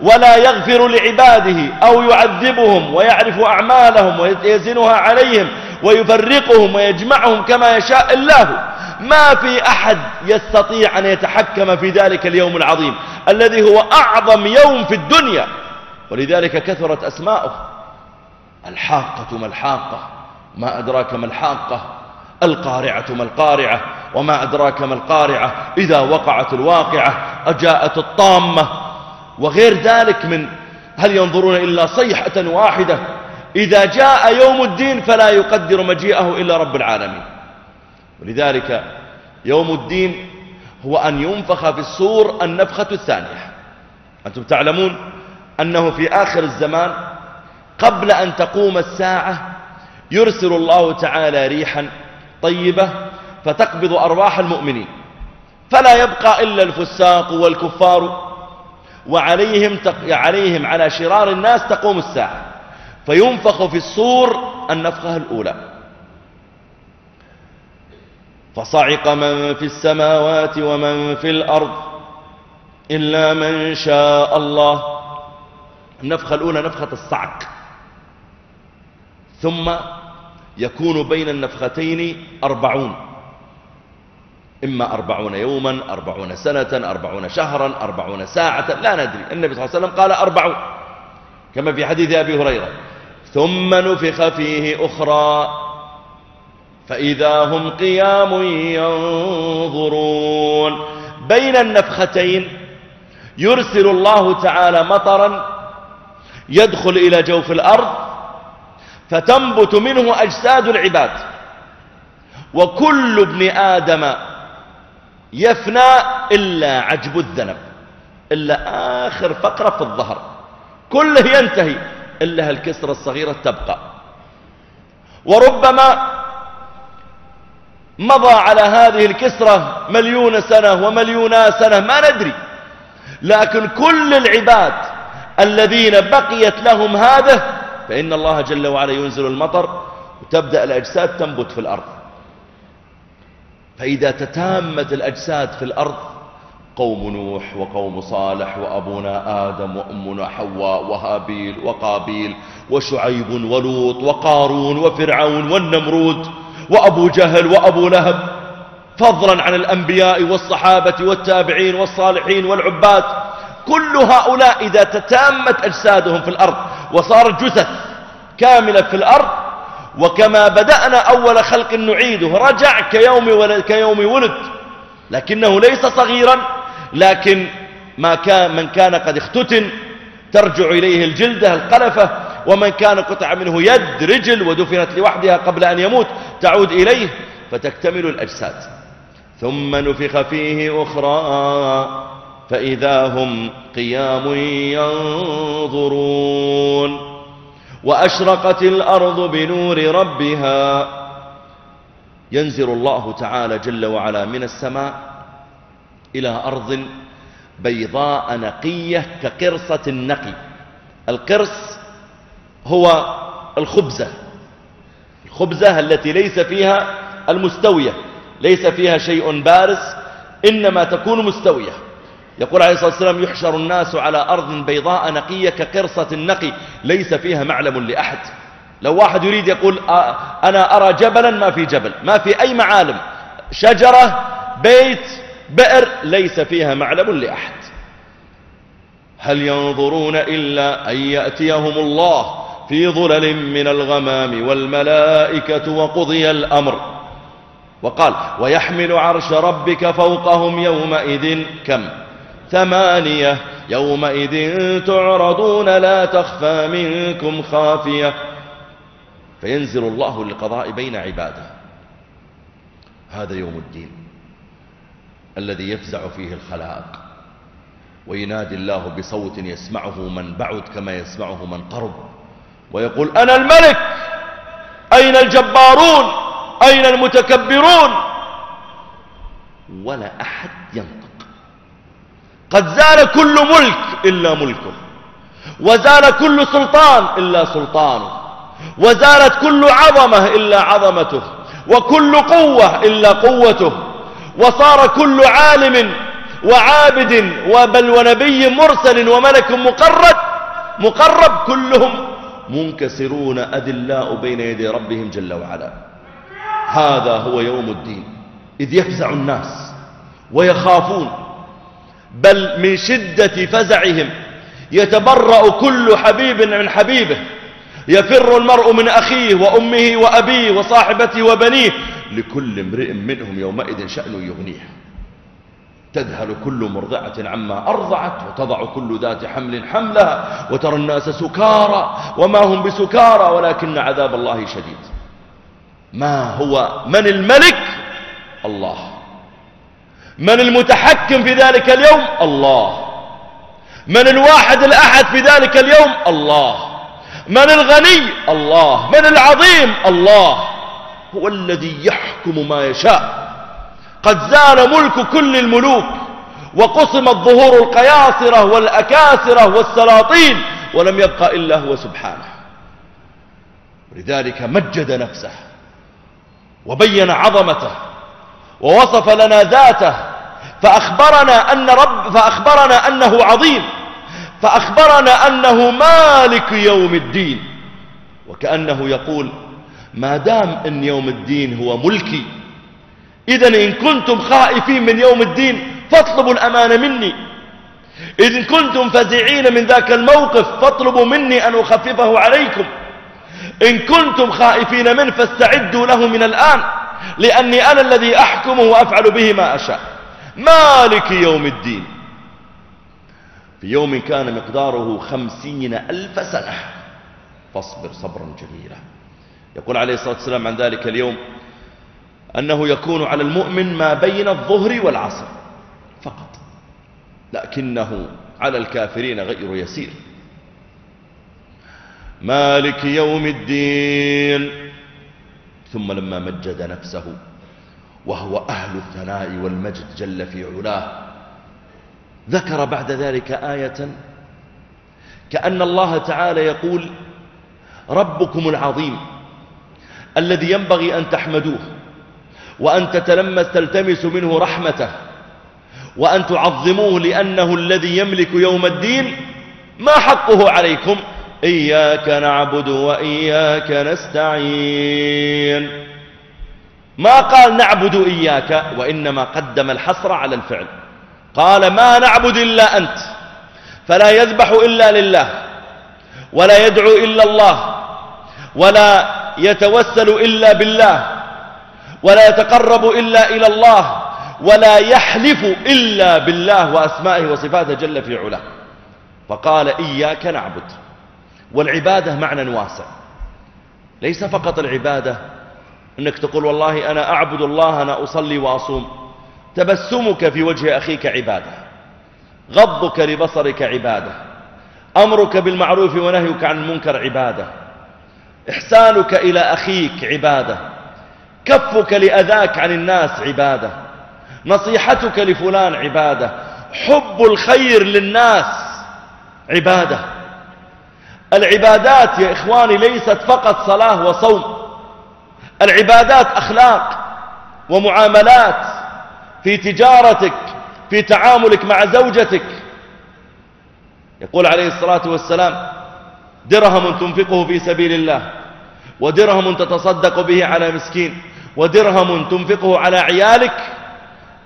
ولا يغفر لعباده أو يعذبهم ويعرف أعمالهم ويزنها عليهم ويفرقهم ويجمعهم كما يشاء إلا هو. ما في أحد يستطيع أن يتحكم في ذلك اليوم العظيم الذي هو أعظم يوم في الدنيا. ولذلك كثرت أسماؤه. الحاقة ما الحاقة ما أدراك ما الحاقة. القارعة ما القارعة وما أدراك ما القارعة إذا وقعت الواقعة أجاءت الطامة وغير ذلك من هل ينظرون إلا صيحة واحدة إذا جاء يوم الدين فلا يقدر مجيئه إلا رب العالمين ولذلك يوم الدين هو أن ينفخ في الصور النفخة الثانية أنتم تعلمون أنه في آخر الزمان قبل أن تقوم الساعة يرسل الله تعالى ريحا طيبة فتقبض أرواح المؤمنين. فلا يبقى إلا الفساق والكفار وعليهم تق... عليهم على شرار الناس تقوم الساعة. فينفخ في الصور النفخة الأولى. فصعق من في السماوات ومن في الأرض إلا من شاء الله. النفخة الأولى نفخة الصعق. ثم يكون بين النفختين أربعون. إما أربعون يوما أربعون سنة أربعون شهرا أربعون ساعة لا ندري. النبي صلى الله عليه وسلم قال أربعون كما في حديث أبي هريرة. ثم نفخ فيه أخرى. فإذا هم قيام ينظرون. بين النفختين يرسل الله تعالى مطرا يدخل إلى جوف الأرض فتنبت منه أجساد العباد. وكل ابن آدم يفنى إلا عجب الذنب إلا آخر فقرة في الظهر. كله ينتهي إلا الكسرة الصغيرة تبقى. وربما مضى على هذه الكسرة مليون سنة ومليونا سنة ما ندري. لكن كل العباد الذين بقيت لهم هذا فإن الله جل وعلا ينزل المطر وتبدأ الأجساد تنبت في الأرض. فإذا تتامت الأجساد في الأرض قوم نوح وقوم صالح وأبونا آدم وأمنا حواء وهابيل وقابيل وشعيب ولوط وقارون وفرعون والنمرود وأبو جهل وأبو لهب فضلا عن الأنبياء والصحابة والتابعين والصالحين والعباد كل هؤلاء إذا تتامت أجسادهم في الأرض وصار جثث كاملة في الأرض وكما بدأنا أول خلق نعيده رجع كيوم ولد, كيوم ولد لكنه ليس صغيرا لكن ما كان من كان قد اختتن ترجع إليه الجلدة القلفة ومن كان قطع منه يد رجل ودفنت لوحدها قبل أن يموت تعود إليه فتكتمل الأجساد. ثم نفخ فيه أخرى. فإذا هم قيام ينظرون وأشرقت الأرض بنور ربها. ينزل الله تعالى جل وعلا من السماء إلى أرض بيضاء نقية كقرصة النقي. القرص هو الخبزة. الخبزة التي ليس فيها المستوية ليس فيها شيء بارز إنما تكون مستوية. يقول عليه الصلاة والسلام يحشر الناس على أرض بيضاء نقية كقرصة النقي ليس فيها معلم لأحد. لو واحد يريد يقول أنا أرى جبلا ما في جبل ما في أي معالم. شجرة بيت بئر ليس فيها معلم لأحد. هل ينظرون إلا أن يأتيهم الله في ظلل من الغمام والملائكة وقضي الأمر؟ وقال ويحمل عرش ربك فوقهم يومئذ كم؟ ثمانية يومئذ تعرضون لا تخفى منكم خافية. فينزل الله للقضاء بين عباده. هذا يوم الدين الذي يفزع فيه الخلائق. وينادي الله بصوت يسمعه من بعد كما يسمعه من قرب. ويقول أنا الملك. أين الجبارون؟ أين المتكبرون؟ ولا أحد ينطق قد زال كل ملك إلا ملكه. وزال كل سلطان إلا سلطانه. وزالت كل عظمة إلا عظمته. وكل قوة إلا قوته. وصار كل عالم وعابد وبل ونبي مرسل وملك مقرب مقرب كلهم منكسرون أدلاء بين يدي ربهم جل وعلا. هذا هو يوم الدين. إذ يفزع الناس ويخافون. بل من شدة فزعهم. يتبرأ كل حبيب من حبيبه. يفر المرء من أخيه وأمه وأبيه وصاحبته وبنيه. لكل امرئ منهم يومئذ شأن يغنيه. تذهل كل مرضعة عما أرضعت وتضع كل ذات حمل حملها وترى الناس سكارى وما هم بسكارى ولكن عذاب الله شديد. ما هو من الملك؟ الله. من المتحكم في ذلك اليوم؟ الله. من الواحد الأحد في ذلك اليوم؟ الله. من الغني؟ الله. من العظيم؟ الله. هو الذي يحكم ما يشاء. قد زال ملك كل الملوك وقسمت ظهور القياصرة والأكاسرة والسلاطين ولم يبقى إلا هو سبحانه. لذلك مجد نفسه وبين عظمته ووصف لنا ذاته فأخبرنا أن رب فأخبرنا أنه عظيم فأخبرنا أنه مالك يوم الدين. وكأنه يقول ما دام أن يوم الدين هو ملكي إذا إن كنتم خائفين من يوم الدين فاطلبوا الأمان مني. إذن كنتم فزعين من ذاك الموقف فاطلبوا مني أن أخففه عليكم. إن كنتم خائفين منه فاستعدوا له من الآن. لأني أنا الذي أحكمه وأفعل به ما أشاء. مالك يوم الدين. في يوم كان مقداره خمسين ألف سنة. فاصبر صبرا جميلا. يقول عليه الصلاة والسلام عن ذلك اليوم أنه يكون على المؤمن ما بين الظهر والعصر فقط. لكنه على الكافرين غير يسير. مالك يوم الدين. ثم لما مجد نفسه وهو أهل الثناء والمجد جل في علاه ذكر بعد ذلك آية كأن الله تعالى يقول ربكم العظيم الذي ينبغي أن تحمدوه وأن تتلمس تلتمس منه رحمته وأن تعظموه لأنه الذي يملك يوم الدين ما حقه عليكم إياك نعبد وإياك نستعين. ما قال نعبد إياك وإنما قدم الحصر على الفعل. قال ما نعبد إلا أنت فلا يذبح إلا لله ولا يدعو إلا الله ولا يتوسل إلا بالله ولا يتقرب إلا إلى الله ولا يحلف إلا بالله وأسمائه وصفاته جل في علاه. فقال إياك نعبد. والعبادة معنى واسع. ليس فقط العبادة أنك تقول والله أنا أعبد الله أنا أصلي وأصوم. تبسمك في وجه أخيك عبادة. غضك لبصرك عبادة. أمرك بالمعروف ونهيك عن المنكر عبادة. إحسانك إلى أخيك عبادة. كفك لأذاك عن الناس عبادة. نصيحتك لفلان عبادة. حب الخير للناس عبادة. العبادات يا إخواني ليست فقط صلاة وصوم. العبادات أخلاق ومعاملات في تجارتك في تعاملك مع زوجتك. يقول عليه الصلاة والسلام درهم تنفقه في سبيل الله ودرهم تتصدق به على مسكين ودرهم تنفقه على عيالك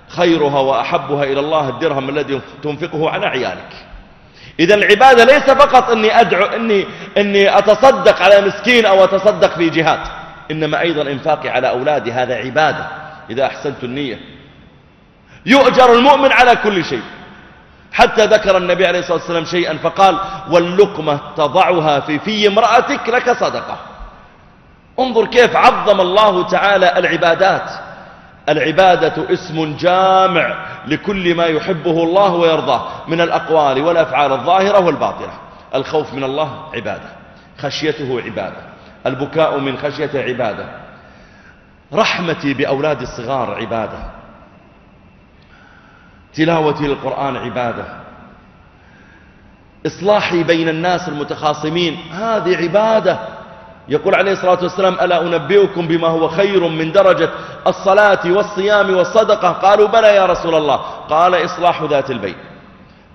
خيرها وأحبها إلى الله الدرهم الذي تنفقه على عيالك. إذا العبادة ليس فقط أني أدعو أني, أني أتصدق على مسكين أو أتصدق في جهاد إنما أيضا إنفاقي على أولادي هذا عبادة إذا أحسنت النية. يؤجر المؤمن على كل شيء. حتى ذكر النبي عليه الصلاة والسلام شيئا فقال واللقمة تضعها في في امرأتك لك صدقة. انظر كيف عظم الله تعالى العبادات. العبادة اسم جامع لكل ما يحبه الله ويرضاه من الأقوال والأفعال الظاهرة والباطنة. الخوف من الله عبادة خشيته عبادة البكاء من خشية عبادة رحمتي بأولاد الصغار عبادة تلاوتي للقرآن عبادة إصلاحي بين الناس المتخاصمين هذه عبادة يقول عليه الصلاة والسلام ألا أنبئكم بما هو خير من درجة الصلاة والصيام والصدقة? قالوا بلى يا رسول الله. قال إصلاح ذات البين.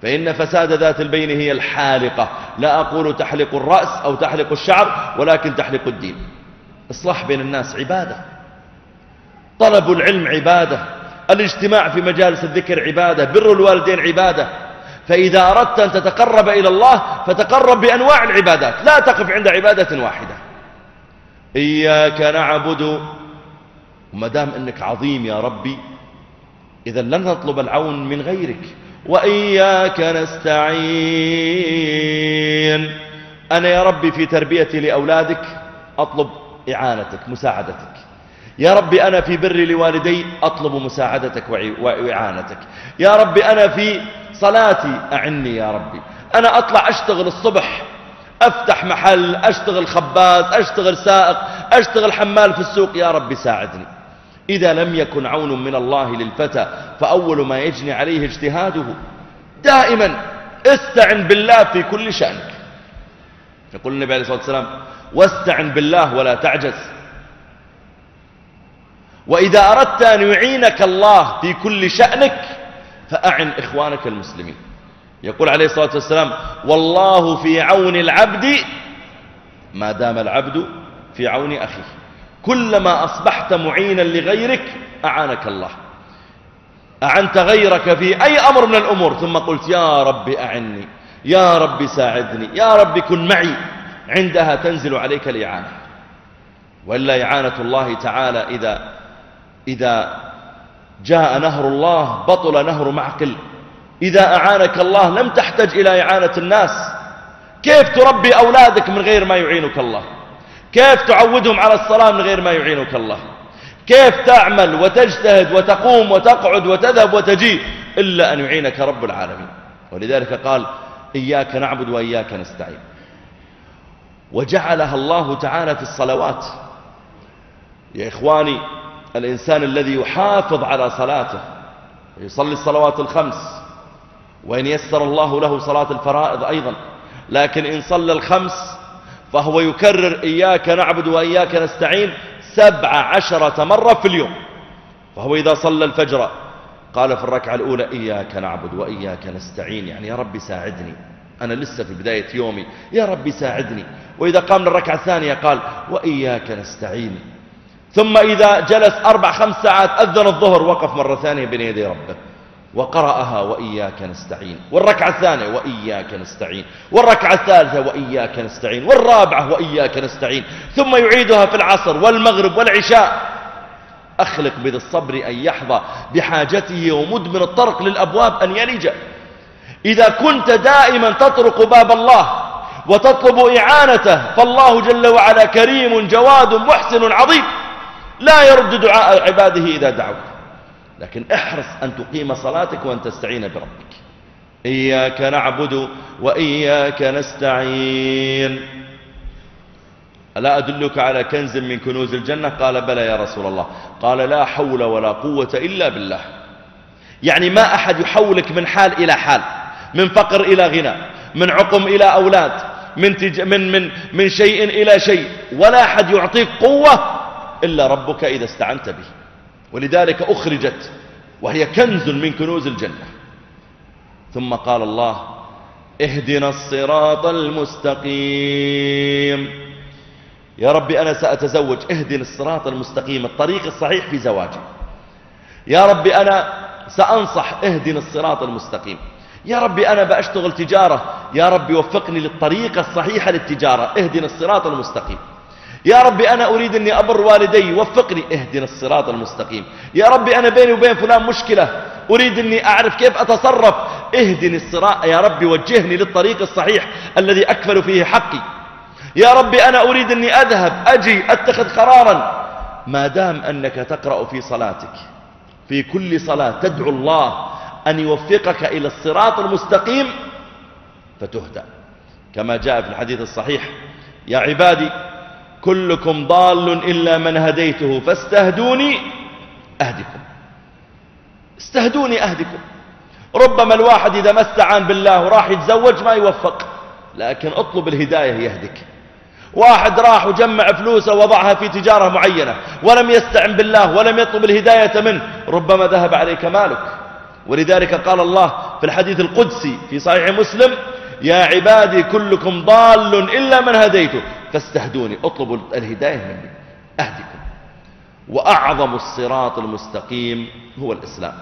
فإن فساد ذات البين هي الحالقة. لا أقول تحلق الرأس أو تحلق الشعر ولكن تحلق الدين. إصلاح بين الناس عبادة. طلب العلم عبادة. الاجتماع في مجالس الذكر عبادة. بر الوالدين عبادة. فإذا أردت أن تتقرب إلى الله فتقرب بأنواع العبادات. لا تقف عند عبادة واحدة. إياك نعبد. وما دام أنك عظيم يا ربي إذا لن نطلب العون من غيرك. وإياك نستعين. أنا يا ربي في تربيتي لأولادك أطلب إعانتك مساعدتك. يا ربي أنا في بري لوالدي أطلب مساعدتك وإعانتك. يا ربي أنا في صلاتي أعني يا ربي. أنا أطلع أشتغل الصبح أفتح محل أشتغل خباز أشتغل سائق أشتغل حمال في السوق يا ربي ساعدني. إذا لم يكن عون من الله للفتى فأول ما يجني عليه اجتهاده. دائما استعن بالله في كل شأنك. يقول النبي عليه الصلاة والسلام واستعن بالله ولا تعجز. وإذا أردت أن يعينك الله في كل شأنك فأعن إخوانك المسلمين. يقول عليه الصلاة والسلام والله في عون العبد ما دام العبد في عون أخيه. كلما أصبحت معينا لغيرك أعانك الله. أعنت غيرك في أي أمر من الأمور. ثم قلت يا رب أعني. يا رب ساعدني. يا رب كن معي. عندها تنزل عليك الإعانة. وإلا إعانة الله تعالى إذا, إذا جاء نهر الله بطل نهر معقل. إذا أعانك الله لم تحتج إلى إعانة الناس. كيف تربي أولادك من غير ما يعينك الله؟ كيف تعودهم على الصلاة من غير ما يعينك الله؟ كيف تعمل وتجتهد وتقوم وتقعد وتذهب وتجي إلا أن يعينك رب العالمين؟ ولذلك قال إياك نعبد وإياك نستعين. وجعلها الله تعالى في الصلوات. يا إخواني الإنسان الذي يحافظ على صلاته يصلي الصلوات الخمس وإن يسر الله له صلاة الفرائض أيضا. لكن إن صلى الخمس فهو يكرر إياك نعبد وإياك نستعين سبع عشرة مرة في اليوم. فهو إذا صلى الفجر قال في الركعة الأولى إياك نعبد وإياك نستعين. يعني يا رب ساعدني. أنا لسه في بداية يومي. يا رب ساعدني. وإذا قام للركعة الثانية قال وإياك نستعين. ثم إذا جلس أربع خمس ساعات أذن الظهر وقف مرة ثانية بين يدي ربه وقرأها وإياك نستعين والركعة الثانية وإياك نستعين والركعة الثالثة وإياك نستعين والرابعة وإياك نستعين ثم يعيدها في العصر والمغرب والعشاء. أخلق بذي الصبر أن يحظى بحاجته ومدمن الطرق للأبواب أن يلج. إذا كنت دائما تطرق باب الله وتطلب إعانته فالله جل وعلا كريم جواد محسن عظيم. لا يرد دعاء عباده إذا دعوه لكن احرص أن تقيم صلاتك وأن تستعين بربك. إياك نعبد وإياك نستعين. ألا أدلك على كنز من كنوز الجنة؟ قال بلى يا رسول الله. قال لا حول ولا قوة إلا بالله. يعني ما أحد يحولك من حال إلى حال. من فقر إلى غنى. من عقم إلى أولاد. من, تج... من, من, من شيء إلى شيء. ولا أحد يعطيك قوة إلا ربك إذا استعنت به. ولذلك أخرجت وهي كنز من كنوز الجنة. ثم قال الله اهدنا الصراط المستقيم. يا ربي أنا سأتزوج. اهدنا الصراط المستقيم. الطريق الصحيح في زواجي. يا ربي أنا سأنصح اهدنا الصراط المستقيم. يا ربي أنا بأشتغل تجارة. يا ربي وفقني للطريقة الصحيحة للتجارة. اهدنا الصراط المستقيم. يا ربي أنا أريد أني أبر والدي وفقني اهدنا الصراط المستقيم. يا ربي أنا بيني وبين فلان مشكلة أريد أني أعرف كيف أتصرف. اهدني الصراط يا ربي وجهني للطريق الصحيح الذي أكفل فيه حقي. يا ربي أنا أريد أني أذهب أجي أتخذ قرارا. ما دام أنك تقرأ في صلاتك في كل صلاة تدعو الله أن يوفقك إلى الصراط المستقيم فتهدى كما جاء في الحديث الصحيح يا عبادي كلكم ضال إلا من هديته فاستهدوني أهدكم. استهدوني أهدكم. ربما الواحد إذا ما استعان بالله وراح يتزوج ما يوفق لكن اطلب الهداية يهدك. واحد راح وجمع فلوسه وضعها في تجارة معينة ولم يستعن بالله ولم يطلب الهداية منه ربما ذهب عليك مالك. ولذلك قال الله في الحديث القدسي في صحيح مسلم يا عبادي كلكم ضال إلا من هديته. فاستهدوني اطلبوا الهداية مني أهدكم. وأعظم الصراط المستقيم هو الإسلام.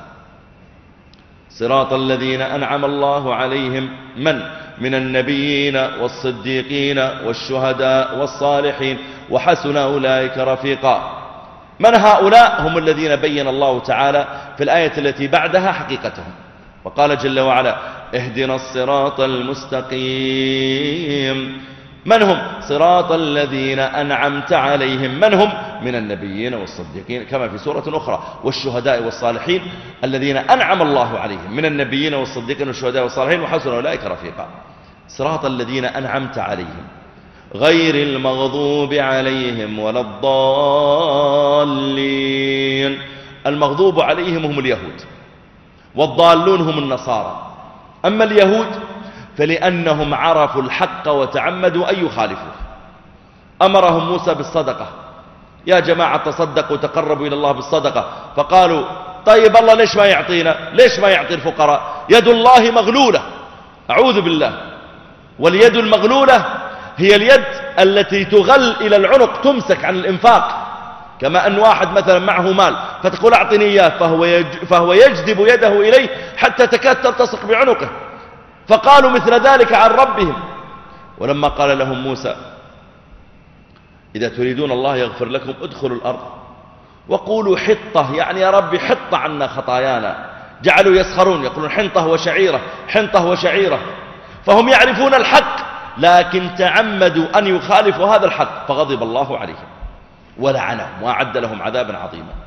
صراط الذين أنعم الله عليهم من؟ من النبيين والصديقين والشهداء والصالحين وحسن أولئك رفيقا. من هؤلاء؟ هم الذين بين الله تعالى في الآية التي بعدها حقيقتهم. وقال جل وعلا اهدنا الصراط المستقيم. من هم؟ صراط الذين أنعمت عليهم. من هم؟ من النبيين والصديقين كما في سورة أخرى. والشهداء والصالحين الذين أنعم الله عليهم. من النبيين والصديقين والشهداء والصالحين وحسن أولئك رفيقا. صراط الذين أنعمت عليهم. غير المغضوب عليهم ولا الضالين. المغضوب عليهم هم اليهود والضالون هم النصارى. أما اليهود فلأنهم عرفوا الحق وتعمدوا أن يخالفوه. أمرهم موسى بالصدقة. يا جماعة تصدقوا تقربوا إلى الله بالصدقة. فقالوا طيب الله ليش ما يعطينا؟ ليش ما يعطي الفقراء؟ يد الله مغلولة. أعوذ بالله. واليد المغلولة هي اليد التي تغل إلى العنق تمسك عن الإنفاق. كما أن واحد مثلا معه مال فتقول أعطني إياه فهو, يج فهو يجذب يده إليه حتى تكاد تلتصق بعنقه. فقالوا مثل ذلك عن ربهم. ولما قال لهم موسى إذا تريدون الله يغفر لكم ادخلوا الأرض وقولوا حطة يعني يا رب حط عنا خطايانا. جعلوا يسخرون يقولون حنطة وشعيرة حنطة وشعيرة. فهم يعرفون الحق لكن تعمدوا أن يخالفوا هذا الحق فغضب الله عليهم ولعنهم وأعد لهم عذابا عظيما.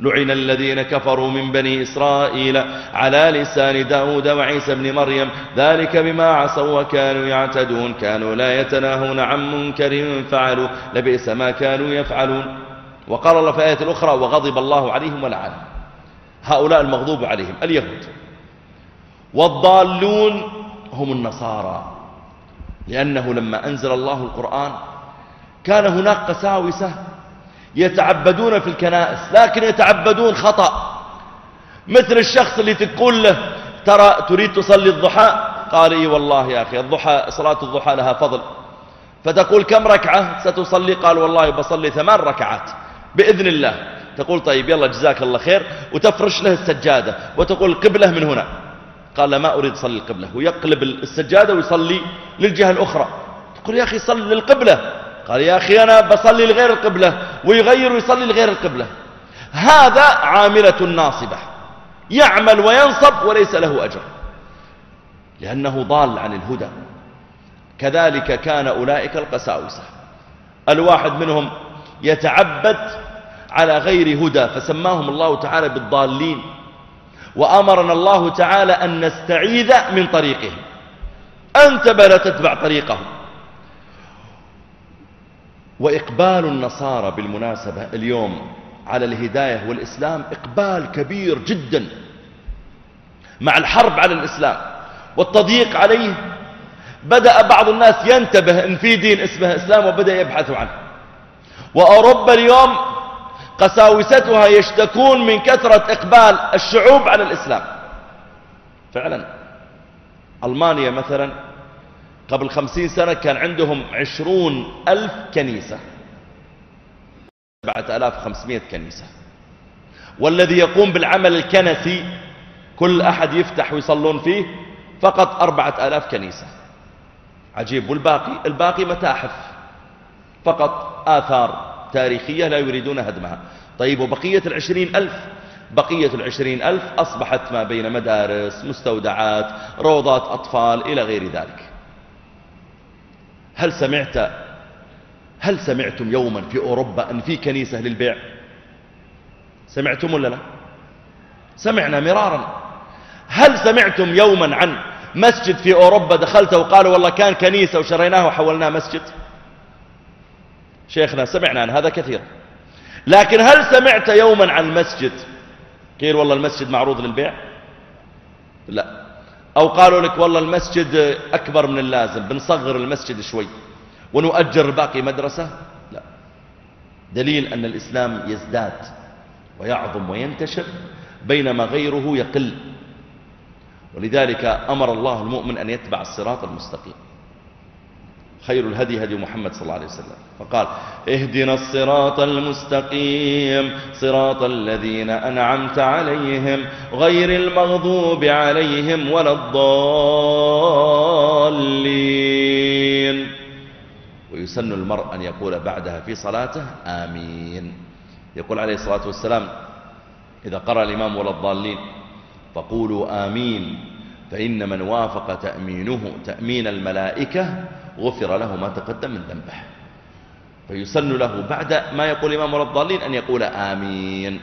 لعن الذين كفروا من بني إسرائيل على لسان داود وعيسى بن مريم. ذلك بما عصوا وكانوا يعتدون. كانوا لا يتناهون عن منكر فعلوا. لبئس ما كانوا يفعلون. وقال الله في آية الأخرى وغضب الله عليهم ولعنهم هؤلاء المغضوب عليهم. اليهود. والضالون هم النصارى. لأنه لما أنزل الله القرآن كان هناك قساوسة يتعبدون في الكنائس لكن يتعبدون خطأ. مثل الشخص اللي تقول له ترى تريد تصلي الضحى؟ قال إي والله يا أخي الضحى صلاة الضحى لها فضل. فتقول كم ركعة ستصلي؟ قال والله بصلي ثمان ركعات. بإذن الله. تقول طيب يلا جزاك الله خير. وتفرش له السجادة وتقول القبلة من هنا. قال ما أريد أصلي القبلة. ويقلب السجادة ويصلي للجهة الأخرى. تقول يا أخي صل للقبلة. قال يا أخي أنا بصلي لغير القبلة ويغير ويصلي لغير القبلة. هذا عاملة ناصبة. يعمل وينصب وليس له أجر. لأنه ضال عن الهدى. كذلك كان أولئك القساوسة. الواحد منهم يتعبد على غير هدى فسماهم الله تعالى بالضالين. وأمرنا الله تعالى أن نستعيذ من طريقهم. أنت بلا تتبع طريقهم. وإقبال النصارى بالمناسبة اليوم على الهداية والإسلام إقبال كبير جدا. مع الحرب على الإسلام والتضييق عليه بدأ بعض الناس ينتبه إن في دين اسمه إسلام وبدأ يبحثوا عنه. وأوروبا اليوم قساوستها يشتكون من كثرة إقبال الشعوب على الإسلام. فعلا ألمانيا مثلا قبل خمسين سنة كان عندهم عشرون ألف كنيسة. سبعة ألاف خمسمائة كنيسة. والذي يقوم بالعمل الكنسي كل أحد يفتح ويصلون فيه فقط أربعة ألاف كنيسة. عجيب. والباقي؟ الباقي متاحف. فقط آثار تاريخية لا يريدون هدمها. طيب وبقية العشرين ألف؟ بقية العشرين ألف أصبحت ما بين مدارس مستودعات روضات أطفال إلى غير ذلك. هل سمعت هل سمعتم يوما في أوروبا أن في كنيسة للبيع؟ سمعتم ولا لا؟ سمعنا مرارا. هل سمعتم يوما عن مسجد في أوروبا دخلت وقالوا والله كان كنيسة وشريناه وحولناه مسجد؟ شيخنا سمعنا عن هذا كثير لكن هل سمعت يوما عن مسجد؟ قيل والله المسجد معروض للبيع؟ لا. أو قالوا لك والله المسجد أكبر من اللازم بنصغر المسجد شوي ونؤجر الباقي مدرسة؟ لا. دليل أن الإسلام يزداد ويعظم وينتشر بينما غيره يقل. ولذلك أمر الله المؤمن أن يتبع الصراط المستقيم. خير الهدي هدي محمد صلى الله عليه وسلم. فقال اهدنا الصراط المستقيم صراط الذين أنعمت عليهم غير المغضوب عليهم ولا الضالين. ويسن المرء أن يقول بعدها في صلاته آمين. يقول عليه الصلاة والسلام إذا قرأ الإمام ولا الضالين فقولوا آمين فإن من وافق تأمينه تأمين الملائكة غفر له ما تقدم من ذنبه. فيسن له بعد ما يقول ولا الضالين أن يقول آمين.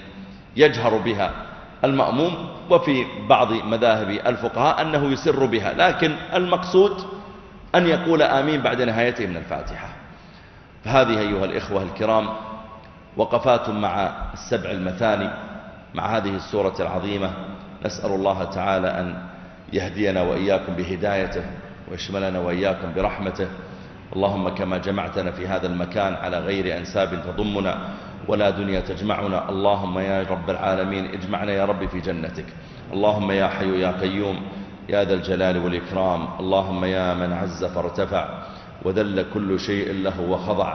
يجهر بها المأموم وفي بعض مذاهب الفقهاء أنه يسر بها لكن المقصود أن يقول آمين بعد نهايته من الفاتحة. فهذه أيها الإخوة الكرام وقفات مع السبع المثاني مع هذه السورة العظيمة. نسأل الله تعالى أن يهدينا وإياكم بهدايته. ويشملنا وإياكم برحمته. اللهم كما جمعتنا في هذا المكان على غير أنساب تضمنا ولا دنيا تجمعنا. اللهم يا رب العالمين اجمعنا يا رب في جنتك. اللهم يا حي يا قيوم يا ذا الجلال والإكرام. اللهم يا من عز فارتفع وذل كل شيء له وخضع.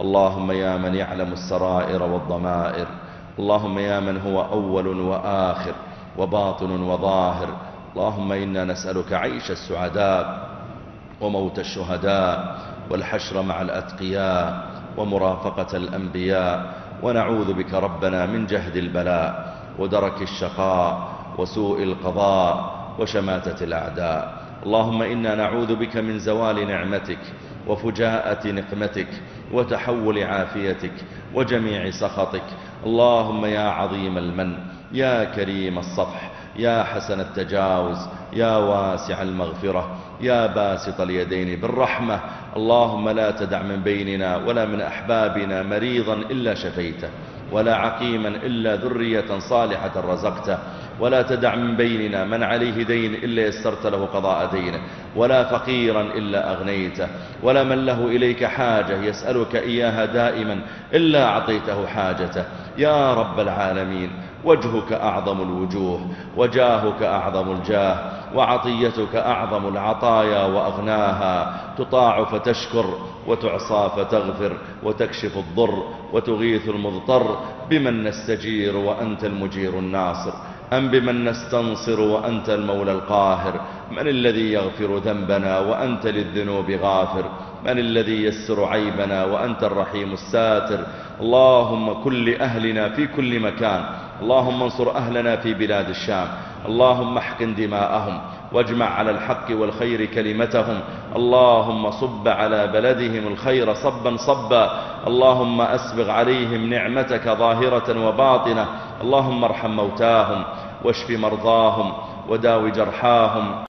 اللهم يا من يعلم السرائر والضمائر. اللهم يا من هو أول وآخر وباطن وظاهر. اللهم إنا نسألك عيش السعداء. وموت الشهداء والحشر مع الأتقياء ومرافقة الأنبياء ونعوذ بك ربنا من جهد البلاء ودرك الشقاء وسوء القضاء وشماتة الأعداء. اللهم إنا نعوذ بك من زوال نعمتك وفجاءة نقمتك وتحول عافيتك وجميع سخطك. اللهم يا عظيم المن يا كريم الصفح يا حسن التجاوز يا واسع المغفرة يا باسط اليدين بالرحمة اللهم لا تدع من بيننا ولا من أحبابنا مريضا إلا شفيته ولا عقيما إلا ذرية صالحة رزقته ولا تدع من بيننا من عليه دين إلا يسرت له قضاء دينه ولا فقيرا إلا أغنيته ولا من له إليك حاجة يسألك إياها دائما إلا أعطيته حاجته. يا رب العالمين وجهك أعظم الوجوه وجاهك أعظم الجاه وعطيتك أعظم العطايا وأغناها تطاع فتشكر وتعصى فتغفر وتكشف الضر وتغيث المضطر بمن نستجير وأنت المجير الناصر أم بمن نستنصر وأنت المولى القاهر من الذي يغفر ذنبنا وأنت للذنوب غافر من الذي يسر عيبنا وأنت الرحيم الساتر اللهم كل أهلنا في كل مكان اللهم انصر أهلنا في بلاد الشام. اللهم احقن دماءهم. واجمع على الحق والخير كلمتهم. اللهم صب على بلدهم الخير صبا صبا. اللهم أسبغ عليهم نعمتك ظاهرة وباطنة. اللهم ارحم موتاهم. واشف مرضاهم. وداو جرحاهم.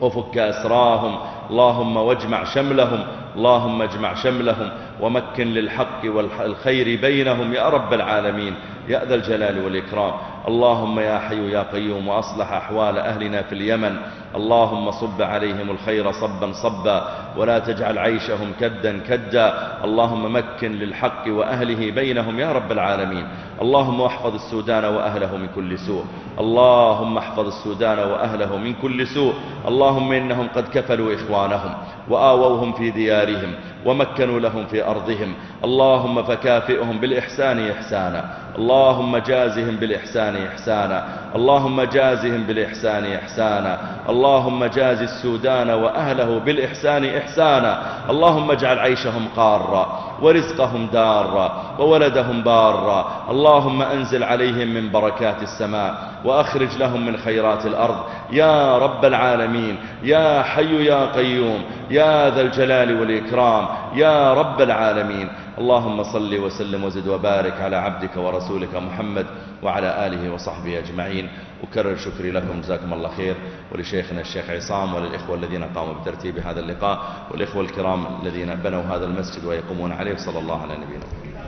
وفك أسراهم. اللهم واجمع شملهم. اللهم اجمع شملهم ومكن للحق والخير بينهم يا رب العالمين. يا ذا الجلال والإكرام. اللهم يا حي يا قيوم وأصلح أحوال أهلنا في اليمن. اللهم صب عليهم الخير صبا صبا ولا تجعل عيشهم كدا كدا. اللهم مكن للحق وأهله بينهم يا رب العالمين. اللهم احفظ السودان وأهله من كل سوء. اللهم احفظ السودان وأهله من كل سوء. اللهم إنهم قد كفلوا إخوانهم وآووهم في ديارهم ومكنوا لهم في أرضهم. اللهم فكافئهم بالإحسان إحسانا. اللهم جازهم بالإحسان إحسانا. اللهم جازهم بالإحسان إحسانا. اللهم جاز السودان وأهله بالإحسان إحسانا. اللهم اجعل عيشهم قارا ورزقهم دارا وولدهم بارا. اللهم أنزل عليهم من بركات السماء. وأخرج لهم من خيرات الأرض. يا رب العالمين يا حي يا قيوم يا ذا الجلال والإكرام يا رب العالمين. اللهم صل وسلم وزد وبارك على عبدك ورسولك محمد وعلى آله وصحبه أجمعين. أكرر شكري لكم جزاكم الله خير. ولشيخنا الشيخ عصام وللإخوة الذين قاموا بترتيب هذا اللقاء والإخوة الكرام الذين بنوا هذا المسجد ويقومون عليه صلى الله على نبينا محمد.